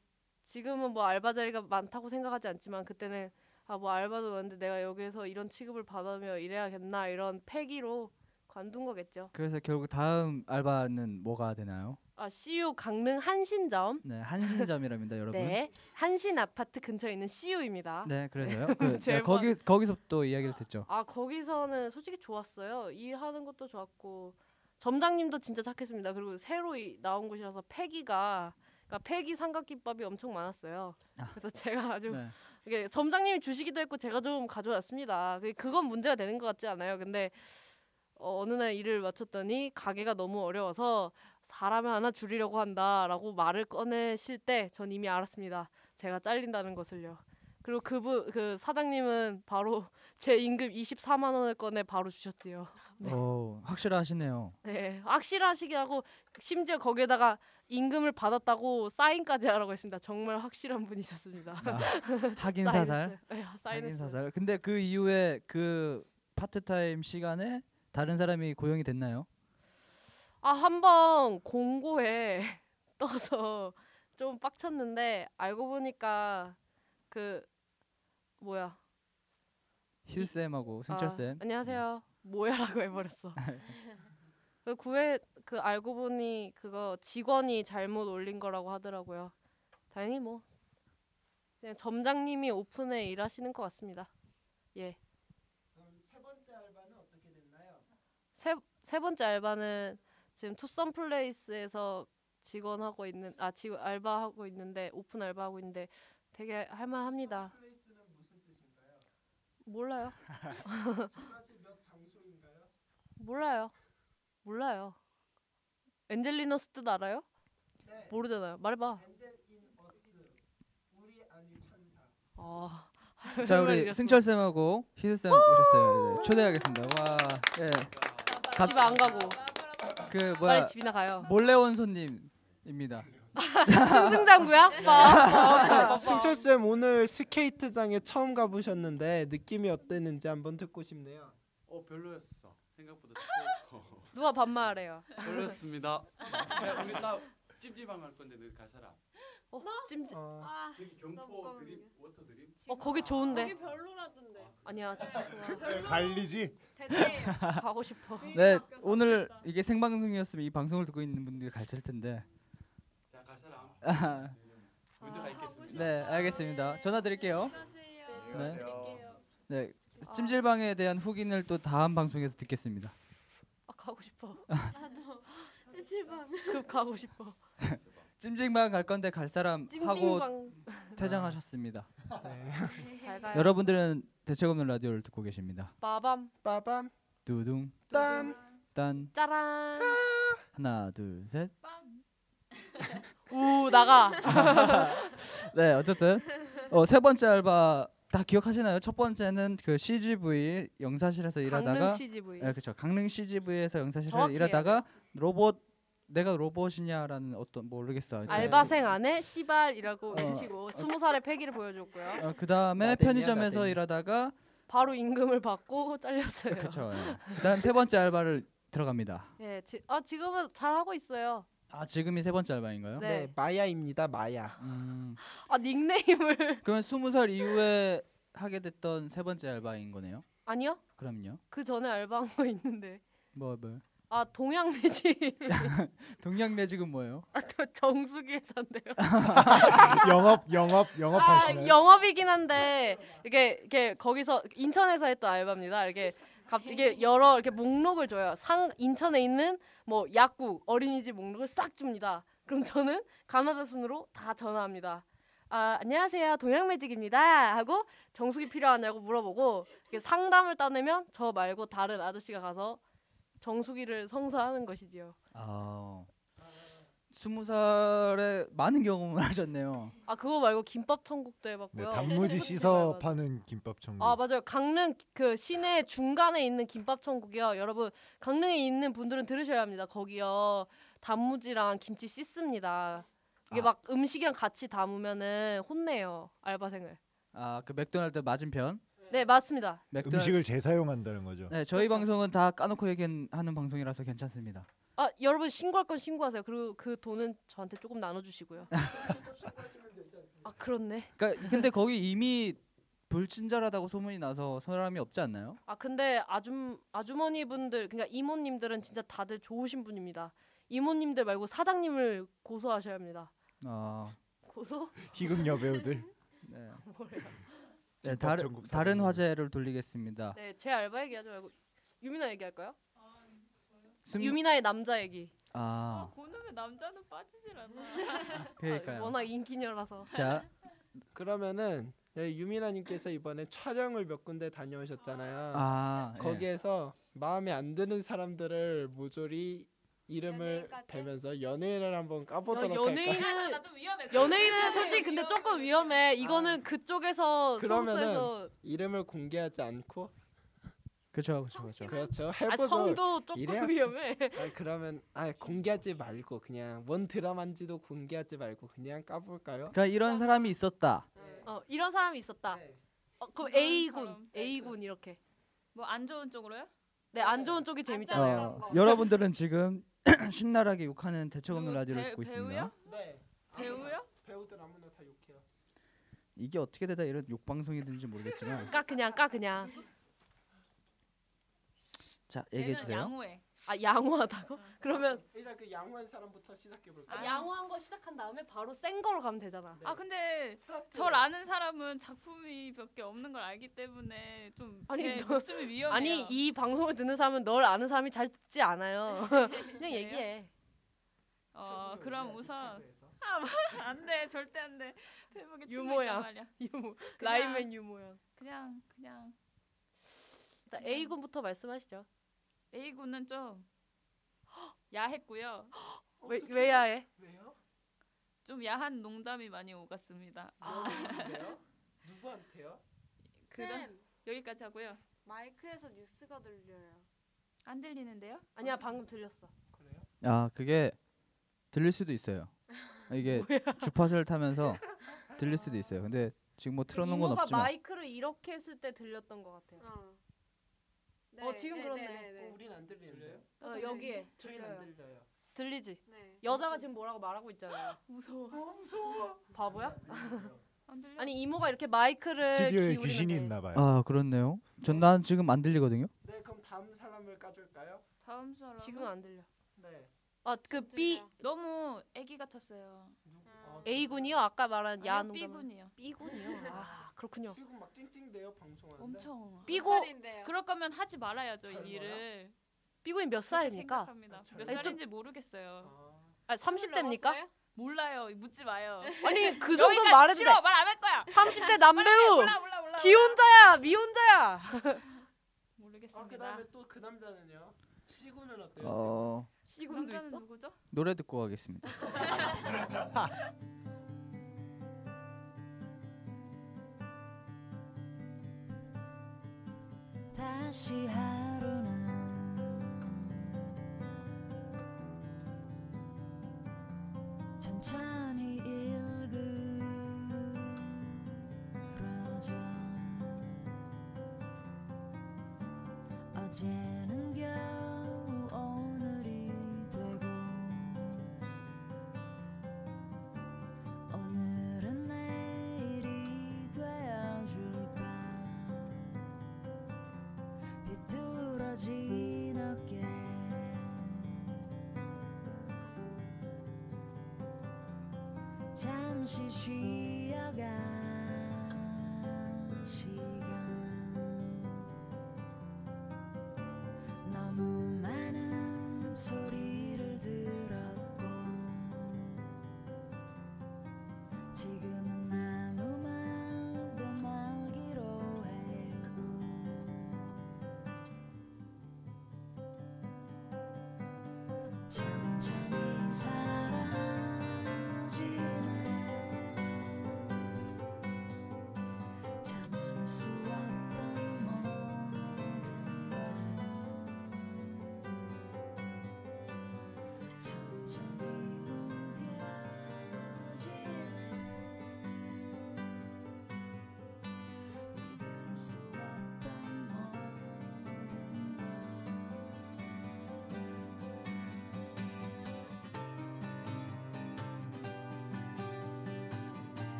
지금은 뭐 알바 자리가 많다고 생각하지 않지만 그때는 아 뭐 알바도 많은데 내가 여기에서 이런 취급을 받으며 일해야겠나 이런 패기로 관둔 거겠죠. 그래서 결국 다음 알바는 뭐가 되나요? 아 CU 강릉 한신점 네 한신점이랍니다 여러분. 네 한신 아파트 근처에 있는 CU입니다. 네, 그래서요. 그 제일 네, 거기 거기서 또 이야기를 듣죠. 아 거기서는 솔직히 좋았어요. 일하는 것도 좋았고 점장님도 진짜 착했습니다. 그리고 새로 이- 나온 곳이라서 패기가 그러니까 패기 삼각김밥이 엄청 많았어요. 아. 그래서 제가 아주 네. 점장님이 주시기도 했고 제가 좀 가져왔습니다. 그- 그건 문제가 되는 것 같지 않아요. 근데 어, 어느 날 일을 마쳤더니 가게가 너무 어려워서 사람을 하나 줄이려고 한다라고 말을 꺼내실 때 전 이미 알았습니다. 제가 잘린다는 것을요. 그리고 그분 그 사장님은 바로 제 임금 24만 원을 꺼내 바로 주셨대요. 네. 오, 확실하시네요. 네, 확실하시게 하고 심지어 거기에다가 임금을 받았다고 사인까지 하라고 했습니다. 정말 확실한 분이셨습니다. 아, 확인 사살. 네, 사인했어요. 사살. 근데 그 이후에 그 파트타임 시간에 다른 사람이 고용이 됐나요? 아 한번 공고에 떠서 좀 빡쳤는데 알고 보니까 그 뭐야 희수 쌤하고 승철 쌤. 아, 안녕하세요. 뭐야라고 해버렸어. 그 구해 그 알고 보니 그거 직원이 잘못 올린 거라고 하더라고요. 다행히 뭐 그냥 점장님이 오픈에 일하시는 것 같습니다. 예. 그럼 세 번째 알바는 어떻게 됐나요? 세, 세 번째 알바는 지금 투썸 플레이스에서 직원하고 있는 아 지금 알바하고 있는데 오픈 알바하고 있는데 되게 할만합니다. 플레이스는 무슨 뜻인가요? 몰라요. 몰라요. 몰라요. 엔젤리너스 뜻 알아요? 네. 모르잖아요. 말해봐. 엔젤 인 어스 우리 아니 천사. 아. 자 우리. 승철 쌤하고 희수 쌤 오셨어요. 네, 초대하겠습니다. 와, 예, 가- 집에 안 가고 그 뭐야 빨리 집이나 가요. 몰래 온 손님입니다. 승승장구야? 봐. 승철 쌤 오늘 스케이트장에 처음 가보셨는데 느낌이 어땠는지 한번 듣고 싶네요. 어 별로였어. 생각보다 추웠고 누가 반말해요? 별로였습니다. 야, 우리 나 찜질방 갈 건데 너 갈 사람? 어, 찜질. 어, 아, 저기 못 경포. 드림 워터 드림? 어 거기 좋은데. 거기 별로라던데. 아니야. 갈리지. 대체예요. 가고 싶어. 네, 오늘. 이게 생방송이었으면 이 방송을 듣고 있는 분들이 갈칠 텐데. 자갈 사람. 아, 먼저 가 있겠습니다. 네, 알겠습니다. 전화 드릴게요. 네. 네, 찜질방에 대한 후기를 또 다음 방송에서 듣겠습니다. 아 가고 싶어. 나도 찜질방. 급 가고 싶어. 찜질방 갈 건데 갈 사람 하고 퇴장하셨습니다. 네. 잘 가요. 여러분들은 대책 없는 라디오를 듣고 계십니다. 빠밤 빠밤 두둥 딴 딴 짜란. 하나 둘 셋. 우 나가. 네, 어쨌든 어, 세 번째 알바 다 기억하시나요? 첫 번째는 그 CGV 영사실에서 일하다가 강릉 CGV. 네, 그렇죠. 강릉 CGV에서 영사실에서 정확히 일하다가 로봇 내가 로봇이냐라는 어떤 모르겠어. 하여튼. 알바생 안에 시발이라고 어. 외치고 스무 살의 패기를 보여줬고요. 어, 그 다음에 나대미야, 편의점에서 나대미. 일하다가 바로 임금을 받고 잘렸어요. 그렇죠. 예. 그다음 세 번째 알바를 들어갑니다. 예, 지, 아 지금은 잘 하고 있어요. 아 지금이 세 번째 알바인가요? 네. 네 마야입니다 마야. 음, 아 닉네임을 그러면 스무 살 이후에 하게 됐던 세 번째 알바인 거네요. 아니요? 그럼요. 그 전에 알바한 거 있는데. 뭐 뭐. 아 동양 매직. 동양 매직은 뭐예요? 아, 또 정수기 회사인데요. 영업 영업 아 영업하시나요? 영업이긴 한데 이게 이게 거기서 인천에서 했던 알바입니다. 이렇게 갑 이게 여러 이렇게 목록을 줘요. 상 인천에 있는 뭐 약국 어린이집 목록을 싹 줍니다. 그럼 저는 가나다 순으로 다 전화합니다. 아 안녕하세요 동양매직입니다 하고 정수기 필요하냐고 물어보고 이렇게 상담을 따내면 저 말고 다른 아저씨가 가서 정수기를 성사하는 것이지요. 아 스무 살에 많은 경험을 하셨네요. 아 그거 말고 김밥 천국도 네, 해봤고요. 단무지 씻어 파는 김밥 천국. 아 맞아요. 강릉 그 시내 중간에 있는 김밥 천국이요. 여러분 강릉에 있는 분들은 들으셔야 합니다. 거기요 단무지랑 김치 씻습니다. 이게 아. 막 음식이랑 같이 담으면은 혼내요 알바생을. 아 그 맥도날드 맞은편. 네 맞습니다. 맥도날드. 음식을 재사용한다는 거죠. 네 저희 그렇죠. 방송은 다 까놓고 얘기하는 방송이라서 괜찮습니다. 아 여러분 신고할 건 신고하세요. 그리고 그 돈은 저한테 조금 나눠주시고요. 아 그렇네. 그러니까 근데 거기 이미 불친절하다고 소문이 나서 사람이 없지 않나요? 아 근데 아줌 아주머니 분들 그러니까 이모님들은 진짜 다들 좋으신 분입니다. 이모님들 말고 사장님을 고소하셔야 합니다. 아 고소? 희극 여배우들. 네. 네 다른 다른. 화제를 돌리겠습니다. 네, 제 알바 얘기하지 말고 유미나 얘기할까요? 숨- 유미나의 남자 얘기. 아 고능은 남자는 빠지질 않아. 아, 그러니까요. 워낙 인기녀라서. 자 그러면은 네, 유미나님께서 이번에 촬영을 몇 군데 다녀오셨잖아요. 아, 예. 거기에서 마음에 안 드는 사람들을 모조리 이름을 연예인까지? 대면서 연예인을 한번 야, 까보도록 할까요? 연예인은 나좀 위험해. 연예인은 솔직히 근데 조금 위험해. 이거는 아. 그쪽에서 그러면은 소속사에서 이름을 공개하지 않고 그렇죠 그렇죠 그렇죠. 그렇죠 아, 해보죠. 성도 조금 이래야지. 위험해. 아, 그러면 아 공개하지 말고 그냥 뭔 드라마인지도 공개하지 말고 그냥 까볼까요? 그러니까 이런 사람이 있었다. 어, 이런 사람이 있었다. 네. 어, 그럼 이런 A 군, 사람. A 군 이렇게. 뭐 안 좋은 쪽으로요? 네, 안 좋은 쪽이 재밌잖아요. 어, 여러분들은 지금 신나게 욕하는 대책 없는 라디오를 배- 듣고 있습니다. 배우요? 네. 배우요? 배우들 아무나 다 욕해요. 이게 어떻게 되다 이런 욕 방송이 되는지 모르겠지만 까 그냥 까 그냥. 자 얘기해 주세요. 양호해. 아 양호하다고? 그러면 일단 그 양호한 사람부터 시작해 볼까요? 아, 양호한 거 시작한 다음에 바로 센 거로 가면 되잖아. 네. 아 근데. 절 아는 사람은 작품이 몇 개 없는 걸 알기 때문에 좀 아니, 너- 목숨이 위험해요. 아니 이 방송을 듣는 사람은 널 아는 사람이 잘 듣지 않아요. 그냥? 얘기해. 어 그럼 우선 페북에서. 안돼 절대 안돼 페북에 말이야. 유모. 라이맨 유모야. 그냥 그냥 일단 A 군부터 말씀하시죠. A 군은 좀 야했고요. 왜 어떻게- 왜야 해? 왜요? 좀 야한 농담이 많이 오갔습니다. 누구한테요? 누구한테요? 그럼 쌤 여기까지 하고요. 마이크에서 뉴스가 들려요. 안 들리는데요? 아니야 방금 들렸어. 그래요? 아 그게 들릴 수도 있어요. 이게 주파수를 타면서 들릴 수도 있어요. 근데 지금 뭐 틀어놓은 건 이모가 없지만 마이크를 이렇게 했을 때 들렸던 것 같아요. 어. 어, 지금 그렇네. 어, 우린 안 들리는데요? 어, 여기에 저희는 안 들려요. 들리지? 네. 여자가 지금 뭐라고 말하고 있잖아요. 무서워. 어, 무서워. 바보야? 안 들려? 아니 이모가 이렇게 마이크를 스튜디오에 귀신이 돼. 있나 봐요. 아 그렇네요. 전 난 지금 안 들리거든요. 네, 그럼 다음 사람을 까줄까요? 다음 사람 지금 안 들려. 네. 아그 B. 너무 애기 같았어요. 누구? 음. 어, A 군이요? 아까 말한 야한 농담. 군이요. B 군이요. 아 그렇군요. 이거 막 찡찡대요 방송하는데. 엄청. B 몇군 살인데요? 그럴 거면 하지 말아야죠? 이 일을. B 군이 몇 그렇게 살입니까? 생각합니다. 아, 몇 살인지 모르겠어요. 아, 아 30대입니까? 몰라요. 묻지 마요. 아니 그 정도 여기까지 말해도 돼. 싫어. 말 안 할 거야. 30대 남배우 몰라 몰라 몰라. 기혼자야 미혼자야. 모르겠습니다. 아 그다음에 또 그 남자는요? C군은 어때요? 어 C 그 군도 남자는 있어? 누구죠? 노래 듣고 가겠습니다. 다시 하루는 천천히 잠시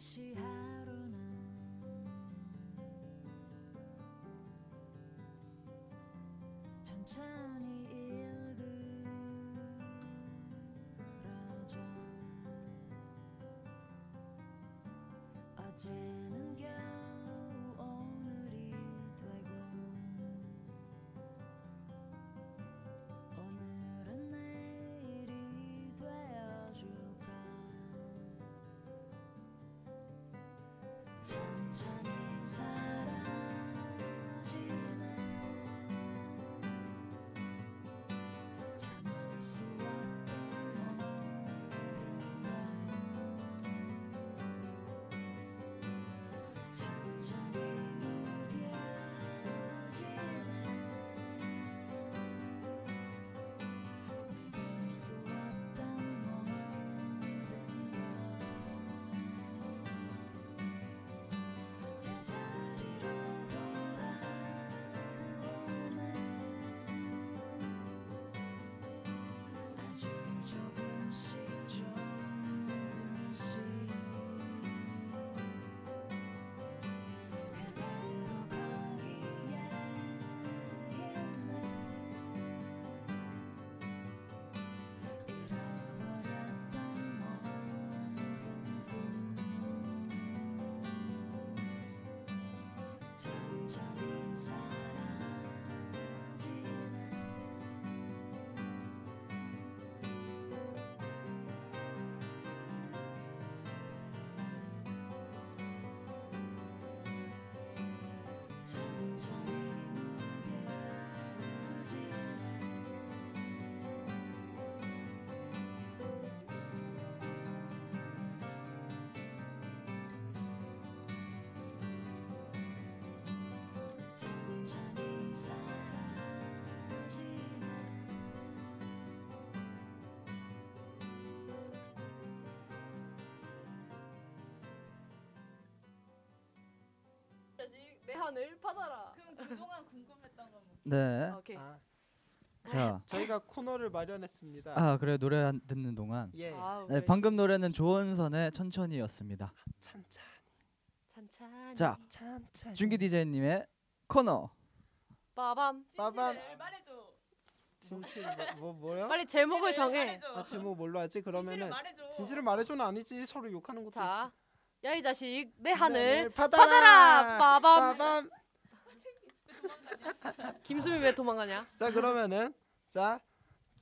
다시 하루는 천천히 일그러져. 어제 하늘 받아라. 그럼 그동안 궁금했던 건 뭐? 네. 아, 오케이. 아, 자, 저희가 코너를 마련했습니다. 아 그래 노래 한- 듣는 동안. 예. 아, 네, 방금 노래는 조원선의 천천히였습니다. 찬찬 찬찬히. 자, 찬찬. 준기 디제이님의 코너. 빠밤. 빠밤. 진실을 말해줘. 진실 뭐, 뭐 뭐요? 빨리 제목을 진실을 정해. 말해줘. 아 제목 뭘로 하지? 진실을 그러면은 말해줘. 진실을 말해줘는 아니지 서로 욕하는 것도 자, 야 이 자식 내 있어. 하늘 네, 받아라. 받아라. 빠밤. 빠밤. 김수미 왜 도망가냐? 자 그러면은 자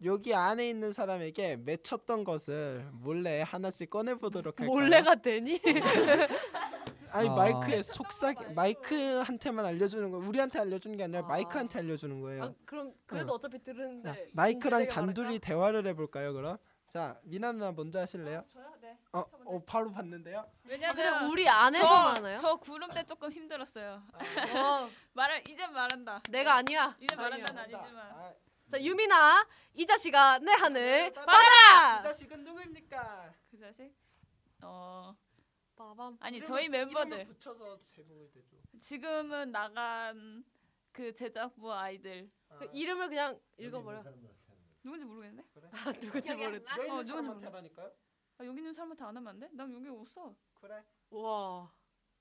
여기 안에 있는 사람에게 맺혔던 것을 몰래 하나씩 꺼내 보도록 할까요? 몰래가 되니? 아니 아. 마이크에 속삭 마이크한테만 알려주는 거 우리한테 알려주는 게 아니라 아. 마이크한테 알려주는 거예요. 아, 그럼 그래도 어차피 들으는데. 자 마이크랑 진실되게 단둘이 말할까? 대화를 해볼까요 그럼? 자 미나 누나 먼저 하실래요? 저요? 네. 어, 어 바로 봤는데요. 아, 왜냐면 근데 우리 안에서만 저, 하나요? 저 구름 때 조금 힘들었어요. 어, 말을 이제 말한다. 내가 아니야. 이제. 말한다는 아니지만. 아, 자 유민아 이 자식아 내 하늘 받아라! 받아라. 이 자식은 누구입니까? 그 자식? 어 빠밤. 아니 저희 이름을 멤버들 붙여서 제목을 대줘. 지금은 나간 그 제작부 아이들 아, 그 이름을 그냥 읽어버려. 누군지 모르겠는데? 아, 누구지 모르. 여기 있는 어, 누군지 사람한테 몰라. 하라니까요? 아, 여기 있는 사람한테 안 하면 안 돼? 난 여기 없어. 그래. 와.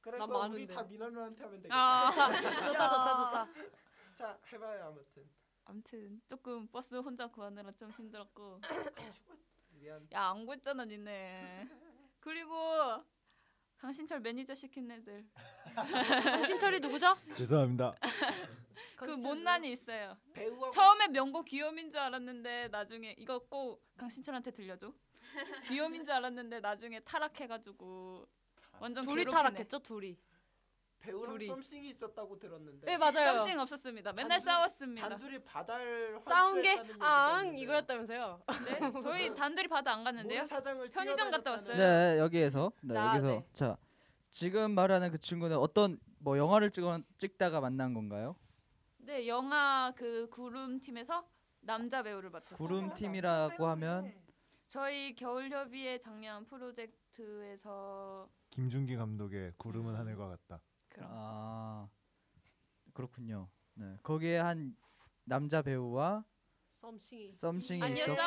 그래 난 그럼 우리 많은데. 다 누나한테 하면 되겠다. 아 좋다 좋다 좋다. 자 해봐요 아무튼. 아무튼 조금 버스 혼자 구하느라 좀 힘들었고 미안. 야 안 구했잖아 니네 그리고 강신철 매니저 시킨 애들 강신철이 누구죠? 죄송합니다. 그 못난이 있어요 배우하고 처음에 명곡 귀요민 줄 알았는데 나중에 이거 꼭 강신철한테 들려줘 귀요민 줄 알았는데 나중에 타락해가지고 완전 둘이 괴롭히네. 타락했죠 둘이. 배우랑 둘이. 썸씽이 있었다고 들었는데. 네 맞아요. 썸씽 없었습니다 맨날 단둘이- 싸웠습니다 단둘이 바다를 싸운 게 활주했다는 얘기가 앙 있는데 이거였다면서요. 네? 저희 단둘이 바다 안 갔는데요 편의점 갔다 왔어요. 네 여기에서 네, 아, 여기서 네. 자 지금 말하는 그 친구는 어떤 뭐 영화를 찍어 찍다가 만난 건가요? 네 영화 그 구름 팀에서 남자 배우를 맡았어요 구름 팀이라고 하면 저희 겨울협의회 작년 프로젝트에서 김준기 감독의 구름은 하늘과 같다. 그런 아 그렇군요. 네 거기에 한 남자 배우와 썸씽이. 썸씽이. 싸우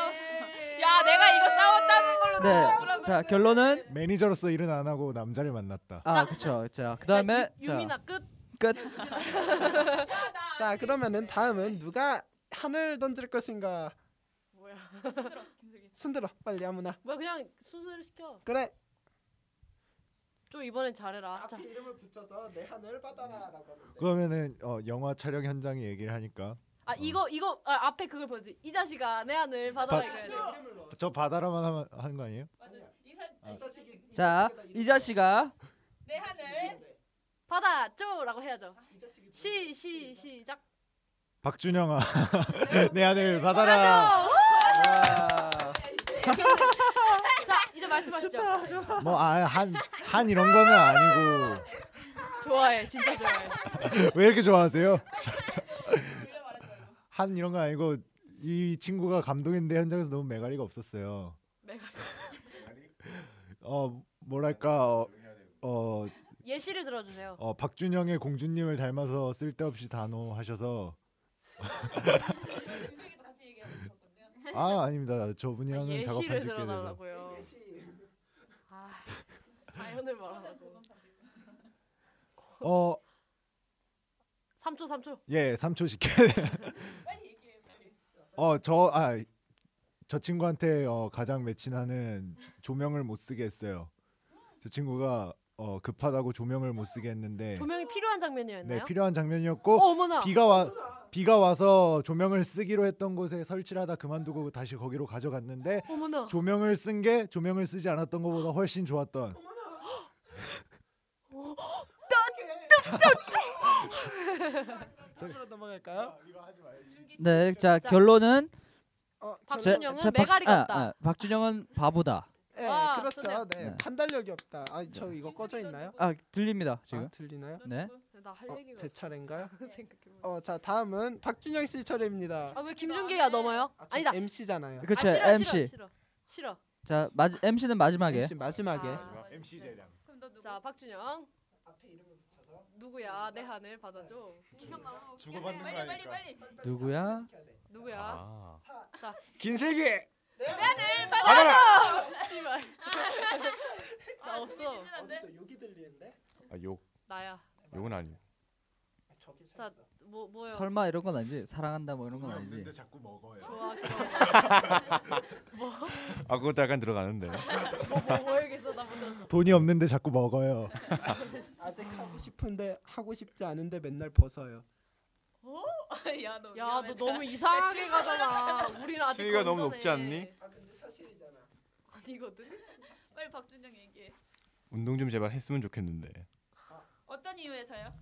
야 내가 이거 싸웠다는 걸로 네. 들어주라고 자 결론은 매니저로서 일은 안 하고 남자를 만났다. 아 그렇죠. 자 그다음에 자, 유, 유민아 끝. 끝. 자 그러면은 다음은 누가 하늘 던질 것인가? 뭐야? 김슬기 순들어 빨리 아무나. 뭐야 그냥 순서를 시켜. 그래. 좀 이번엔 잘해라. 자, 앞에 이름을 붙여서 내 하늘 받아라라고 돼. 그러면은 어, 영화 촬영 현장에 얘기를 하니까 아 이거 이거 아, 앞에 그걸 보지. 이 자식아 내 하늘 받아라 바- 이거야 돼. 이름을 넣어. 저 바다라만 하면 하는 거 아니에요? 아니야. 이사 이 자식이 이자이 자식아 내 하늘 받아 줘라고 해야죠. 이 자식이 시시 시작. 박준영아 내 하늘 받아라. 와. 자 이제 말씀하시죠. 뭐한한 한 이런 거는 아니고 좋아해 진짜 좋아해. 왜 이렇게 좋아하세요? 한 이런 거 아니고 이 친구가 감독인데 현장에서 너무 매가리가 없었어요. 내가 어 뭐랄까 어, 어, 예시를 들어주세요. 어, 박준영의 공주님을 닮아서 쓸데없이 단호하셔서 싶었거든요 아 아닙니다. 아, 저분이랑은 작업한 예시를 지꽤 돼서 들어달라고요. 예시. 아 자연을 말하라고. 어 3초 3초. 예, 3초 씩. 빨리 얘기해 빨리 어, 저 아 저 친구한테 어, 가장 매친하는 조명을 못 쓰게 했어요. 저 친구가 어, 급하다고 조명을 못 쓰게 했는데 조명이 필요한 장면이었나요? 네, 필요한 장면이었고 어, 어머나. 비가 와 비가 와서 조명을 쓰기로 했던 곳에 설치를 하다 그만두고 다시 거기로 가져갔는데 어머나. 조명을 쓴 게 조명을 쓰지 않았던 것보다 훨씬 좋았던 넘어갈까요? 네, 자 자, 결론은 어, 박준영은 제- 제 박- 메가리가 아, 없다. 아, 박준영은 바보다. 네, 와, 그렇죠. 좋네요. 네, 네. 판단력이 없다. 아, 저 이거 꺼져 있나요? 아 들립니다 지금. 아, 들리나요? 네. 나할 어, 얘기가 제 차례인가요? 생각해보면. 어, 자 다음은 박준영 씨 차례입니다. 아 왜 김준기가 넘어요? 아, 저 아니다. MC잖아요. 그렇죠 아, 싫어, MC. 싫어 싫어 싫어. 자 마지, MC는 마지막에. MC 마지막에. 아. MC 재량. 그럼 너 누구? 자 박준영. 앞에 이름을 붙여서 누구야 내 하늘 받아줘. 주고받는 빨리 빨리 빨리. 누구야? 누구야? 아. 자. 긴세 계. 씨발. 나 없어. 어디서 욕이 들리는데? 아, 욕 나야. 욕은 아니고. 저기 서 자, 있어. 뭐 뭐요? 설마 이런 건 아니지? 사랑한다 뭐 이런 건 없는데 아니지? 자꾸 먹어요. 좋아. 아 그것도 약간 들어가는데. 뭐뭐 뭐 얘기했어 나 못했어. 돈이 없는데 자꾸 먹어요. 아직 하고 싶은데 하고 싶지 않은데 맨날 벗어요. 야너 야, 너 너무 이상하게 가잖아. 우리는 아직 수위가 너무 건전해. 높지 않니? 아 근데 사실이잖아. 아니거든. 빨리 박준영 얘기해. 운동 좀 제발 했으면 좋겠는데. 어떤 이유에서요?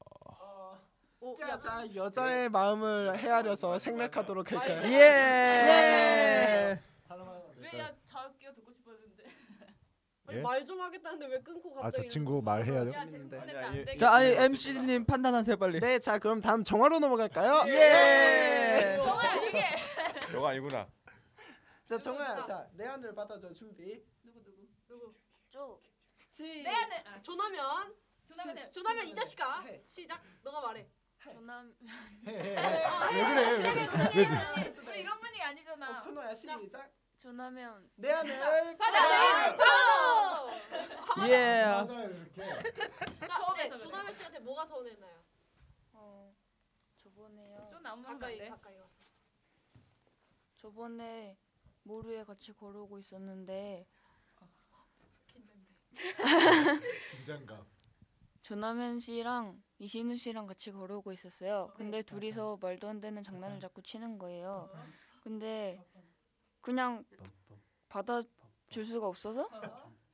어, 오, 자, 야, 자 여자의 마음을 헤아려서 생략하도록 할까요? 예. 예. 왜야 자기가 듣고 싶었는데. 아니, 예? 말 좀 하겠다는데 왜 끊고 아 갑자기? 저 친구 말해야죠. 야 재밌는데. 됐다. 아니야, 얘- 내 자, 아니 MC님 판단하세요 빨리. 네, 자 그럼 다음 정화로 넘어갈까요? 예. 정아 이게 너가 아니구나. 자 정화야, 자내 하늘 받아줘 준비. 누구 누구? 누구? 쪼. 시. 내 하늘. 아, 조나면. 조나면 이 자식아. 해. 시작. 너가 말해. 전남 해. 왜 그래? 왜 그래? 우리 이런 분위기 어, 아니잖아. 코너야 시작. 전하면 내 하늘 받아내. 예. 맞아요 이렇게. 자, 처음에서 네. 조나면 씨한테 뭐가 서운했나요? 어 저번에요. 좀 아무 말 가까이. 가까이 와서. 저번에 모루에 같이 걸어오고 있었는데 긴장감. 조남현 씨랑 이신우 씨랑 같이 걸어오고 있었어요. 근데 둘이서 말도 안 되는 장난을 자꾸 치는 거예요. 근데 그냥 받아줄 수가 없어서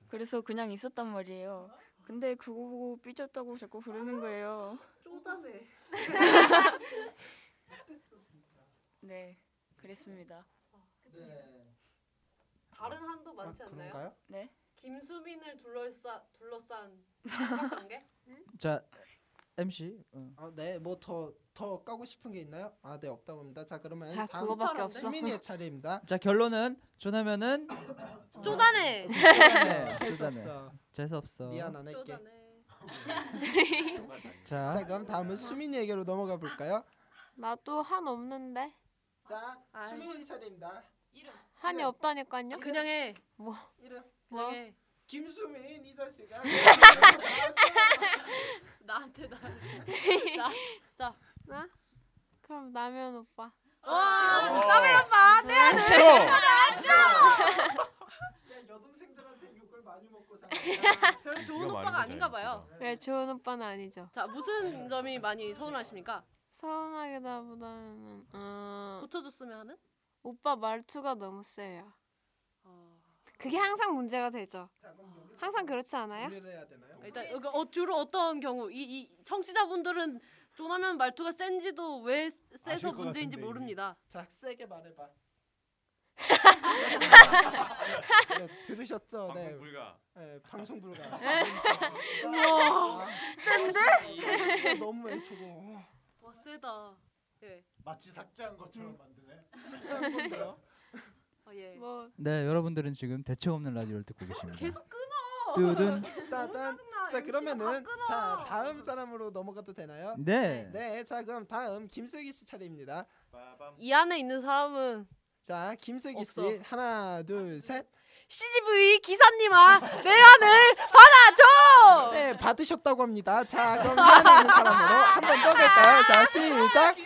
그래서 그냥 있었단 말이에요. 근데 그거 보고 삐졌다고 자꾸 부르는 거예요. 쪼자네. 네, 그랬습니다. 다른 한도 아, 많지 않나요? 그런가요? 네. 김수빈을 둘러싸 둘러싼 삼각관계? 자 MC. 어. 아, 네, 뭐 더 더 까고 싶은 게 있나요? 아, 네 없다고 합니다. 자, 그러면 아, 다음 그거밖에 없어. 수민이의 차례입니다. 자 결론은 조나면은 쪼자네. 네, 재수. 없어. 재수 없어. 미안 안 할게. 자, 자, 그럼 다음은 수민이에게로 넘어가 볼까요? 나도 한 없는데 자, 아이. 수민이 차례입니다. 이름. 한이 없다니까요. 그냥 해. 이름 뭐? 그냥 해. 김수민 이 자식아. 나한테 나. 나? 그럼 라면 오빠. 와, 카메라 봐. 네. 야, 여동생들한테 욕을 많이 먹고 사는. 별 좋은 오빠가 아닌가 봐요. 왜 좋은 오빠는 아니죠. 자, 무슨 점이 많이 서운하십니까? 서운하기보다는 어, 고쳐줬으면 하는? 오빠 말투가 너무 세요. 어, 그게 항상 문제가 되죠. 항상 그렇지 않아요? 정리를 해야 되나요? 일단 이거 어, 주로 어떤 경우 이, 이 청취자분들은 조나면 말투가 센지도 왜 세서 것 문제인지 같은데, 모릅니다. 자, 세게 말해봐. 네, 들으셨죠? 네, 방송 불가. 네 방송 불가. 우와, 센데? 너무해 저거. 와 세다. 예, 마치 삭제한 것처럼 만드네. 짠 건데요. 어, 예. 뭐 네 여러분들은 지금 대책 없는 라디오를 듣고 계십니다. 계속 끊어. 뚜둔. 따단. 자 그러면은 자 다음 사람으로 넘어가도 되나요? 네. 네, 자 그럼 다음 김슬기 씨 차례입니다. 이 안에 있는 사람은 자 김슬기 씨 없어. 하나 둘 셋. CGV 기사님아 내 안을 받아줘. 네 받으셨다고 합니다. 자 그럼 이 안에 있는 사람으로 한 번 더 갈까요? 자 시작.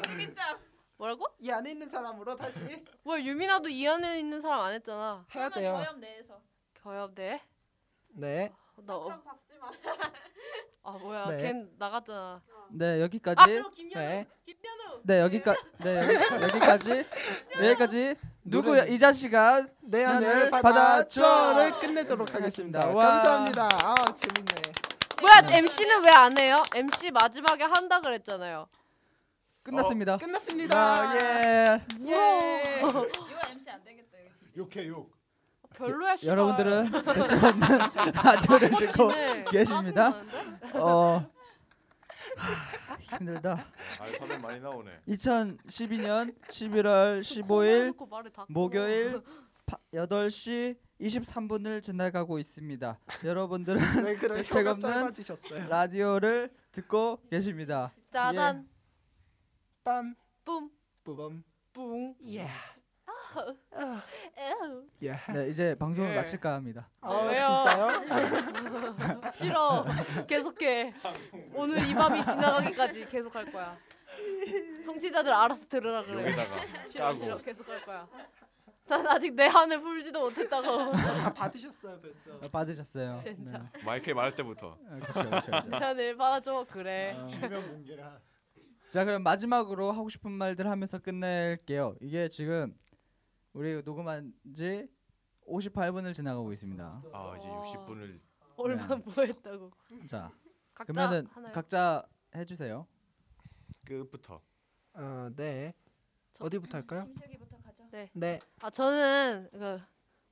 뭐라고? 이 안에 있는 사람으로 다시 뭐 유민아도 이 안에 있는 사람 안 했잖아. 해야 돼요. 저염 내에서. 겨엽대. 네. 나 어, 박지만. 아 뭐야 네. 걘 나갔잖아. 네 여기까지. 아 그럼 김연우. 네. 김연우. 네 여기까 네 여기- 여기까지 여기까지 누구야 이 자식아 내 안을 안을 받아줘. 받아줘를 끝내도록 하겠습니다. 와. 감사합니다. 아 재밌네. 뭐야 MC는 왜 안 해요? MC 마지막에 한다 그랬잖아요. 끝났습니다. 끝났습니다. 아, 예. 예. 이거 MC 안 되겠다. 욕해 욕. 별로야 씨발. 여러분들은 대책 없는 라디오를 듣고 빡치네. 계십니다. 어 하, 힘들다. 알파벳 많이 나오네. 2012년 11월 15일 코너해놓고 말을 다 끊어. 목요일 8시 23분을 지나가고 있습니다. 여러분들은 대책 없는? 라디오를 듣고 계십니다. 짜잔. 빰 뿜. 뿌범 뿡. 예. 예. 네, 이제 방송을 예. 마칠까 합니다. 아 왜요? 진짜요? 싫어. 계속해. 오늘 이 밤이 지나가기까지 계속할 거야. 청취자들 알아서 들으라 그래. 여기다가 싫어 까고. 싫어 계속할 거야. 난 아직 내 한을 풀지도 못했다고. 다 받으셨어요 벌써. 어, 받으셨어요. 진짜. 네. 마이크에 말할 때부터 그렇죠, 그렇죠. 내 한을 받아줘 그래. 어. 실명 공개라. 자 그럼 마지막으로 하고 싶은 말들 하면서 끝낼게요. 이게 지금 우리 녹음한 지 58분을 지나가고 있습니다. 아 이제 와. 60분을 얼마 뭐 했다고. 자 각자 그러면은 하나요. 각자 해주세요. 끝부터 어 네. 어디부터 할까요? 김슬기부터 가죠. 네. 네. 아 저는 그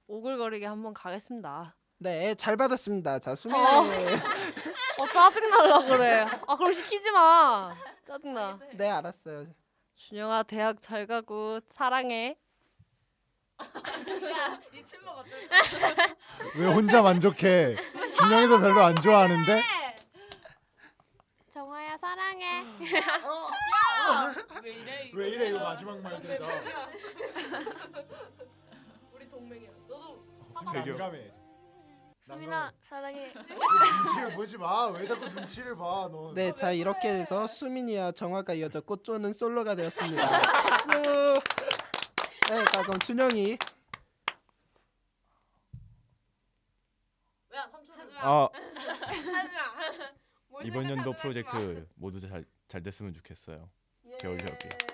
오글거리게 한번 가겠습니다. 네, 잘 받았습니다. 자, 수민 어. 어 짜증 날라 그래. 아 그럼 시키지 마. 짜증 나. 네, 알았어요. 준영아 대학 잘 가고 사랑해. 이 침묵 어떨 왜 혼자 만족해? 준영이도 별로 안 좋아하는데? 정화야 사랑해. 왜 이래? 이거. 왜 이래 이거 마지막 말들다. 우리 동맹이야. 너도 배경. 난감해. 수민아 사랑해. 눈치를 보지 마. 왜 자꾸 눈치를 봐? 너. 네, 자 이렇게 해서 수민이와 정화가 이어져 꽃조는 솔로가 되었습니다. 박수. 네, 자 그럼 준영이 야 삼촌 하지 마. 아 하지 마. 뭘 이번 연도. 프로젝트 모두 잘 잘 됐으면 좋겠어요. 겨울 협의.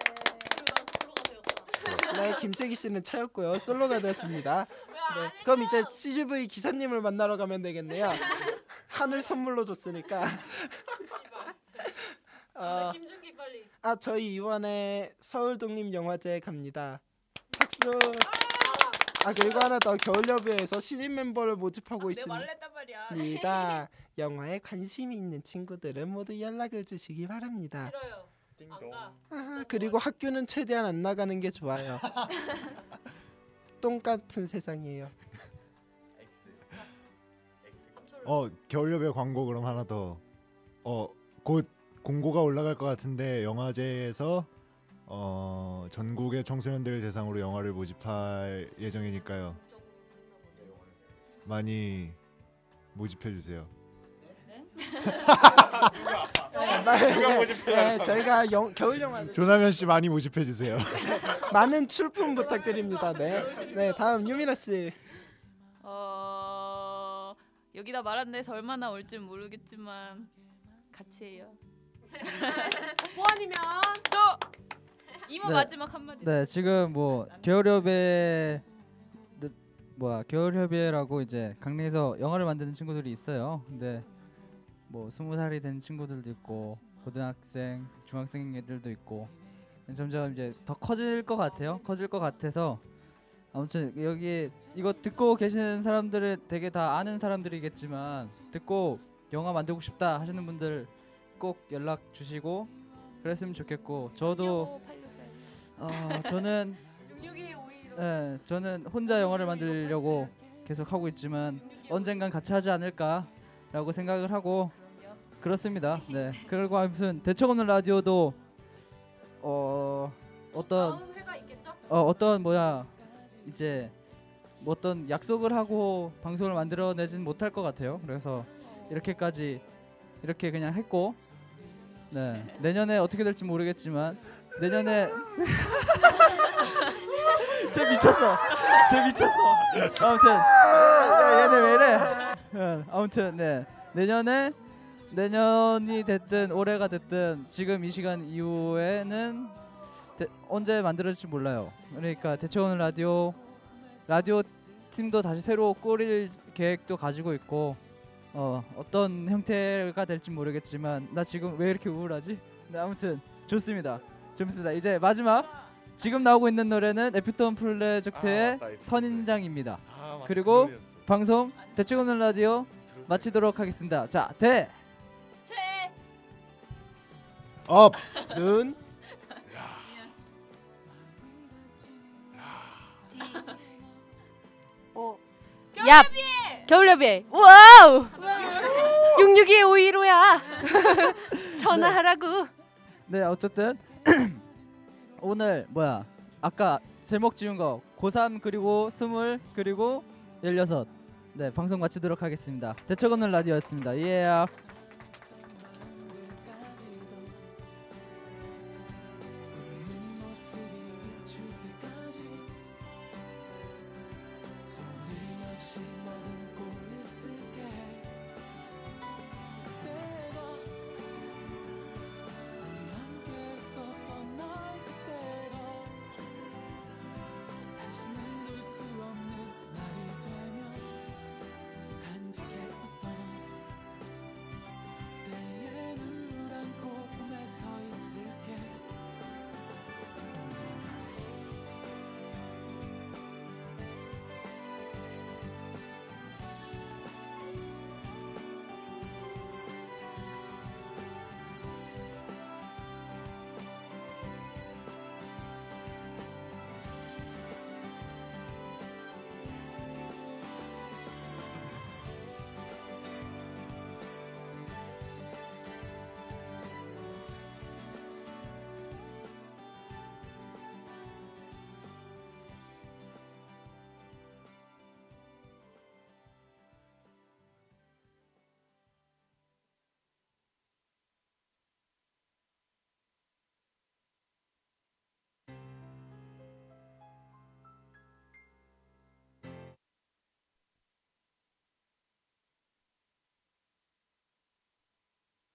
네, 김슬기 씨는 차였고요. 솔로가 되었습니다. 네, 그럼 이제 CGV 기사님을 만나러 가면 되겠네요. 하늘 선물로 줬으니까. 나 어, 김준기 빨리. 아 저희 이번에 서울 독립 영화제 갑니다. 박수. 아 그리고 하나 더 겨울여비에서 신인 멤버를 모집하고 내 말을 있습니다. 니다 영화에 관심이 있는 친구들은 모두 연락을 주시기 바랍니다. 싫어요. 아, 그리고 학교는 최대한 안 나가는 게 좋아요. 똥 같은 세상이에요. 어 겨울여배 광고 그럼 하나 더. 어곧 공고가 올라갈 것 같은데 영화제에서 어 전국의 청소년들을 대상으로 영화를 모집할 예정이니까요. 많이 모집해 주세요. 네, 저희가 영, 겨울 영화 조나면 씨 많이 모집해 주세요. 많은 출품 부탁드립니다. 네, 네 다음 유미나 씨. 어 여기다 말한 데서 얼마나 올지 모르겠지만 같이 해요. 뭐 아니면 또 이모 네. 마지막 한마디. 네 지금 뭐 겨울협회 네, 뭐야 겨울협회라고 이제 강릉에서 영화를 만드는 친구들이 있어요. 근데 뭐 스무 살이 된 친구들도 있고 고등학생, 중학생 애들도 있고 점점 이제 더 커질 것 같아요. 커질 것 같아서 아무튼 여기 이거 듣고 계시는 사람들은 되게 다 아는 사람들이겠지만 듣고 영화 만들고 싶다 하시는 분들 꼭 연락 주시고 그랬으면 좋겠고 저도 어, 저는 662 52로. 네, 저는 혼자 영화를 만들려고 계속 하고 있지만 언젠간 같이 하지 않을까 라고 생각을 하고 그렇습니다. 네. 그리고 아무튼 대책 없는 라디오도 어 어떤? 어 어떤 뭐야 이제 뭐 어떤 약속을 하고 방송을 만들어내진 못할 것 같아요. 그래서 이렇게까지 이렇게 그냥 했고 네 내년에 어떻게 될지 모르겠지만 내년에 쟤 미쳤어. 쟤 미쳤어. 아무튼 야, 얘네 왜 이래? 어, 아무튼 네 내년에 내년이 됐든 올해가 됐든 지금 이 시간 이후에는 대- 언제 만들어질지 몰라요. 그러니까 대체오는 라디오 라디오 팀도 다시 새로 꾸릴 계획도 가지고 있고 어 어떤 형태가 될지 모르겠지만 나 지금 왜 이렇게 우울하지? 네 아무튼 좋습니다. 좋습니다. 이제 마지막 지금 나오고 있는 노래는 에피톤 프로젝트의 아, 선인장입니다. 아, 그리고 그. 방송 대책 없는 라디오 마치도록 하겠습니다. 자, 대. 채. 업. 눈. 오. 야 겨울야비해 와우. 662의 515야. 전화하라고. 네. 어쨌든 오늘 뭐야? 아까 제목 지운 거 고3 그리고 스물 그리고 열여섯 네 방송 마치도록 하겠습니다. 대책 없는 라디오였습니다. 예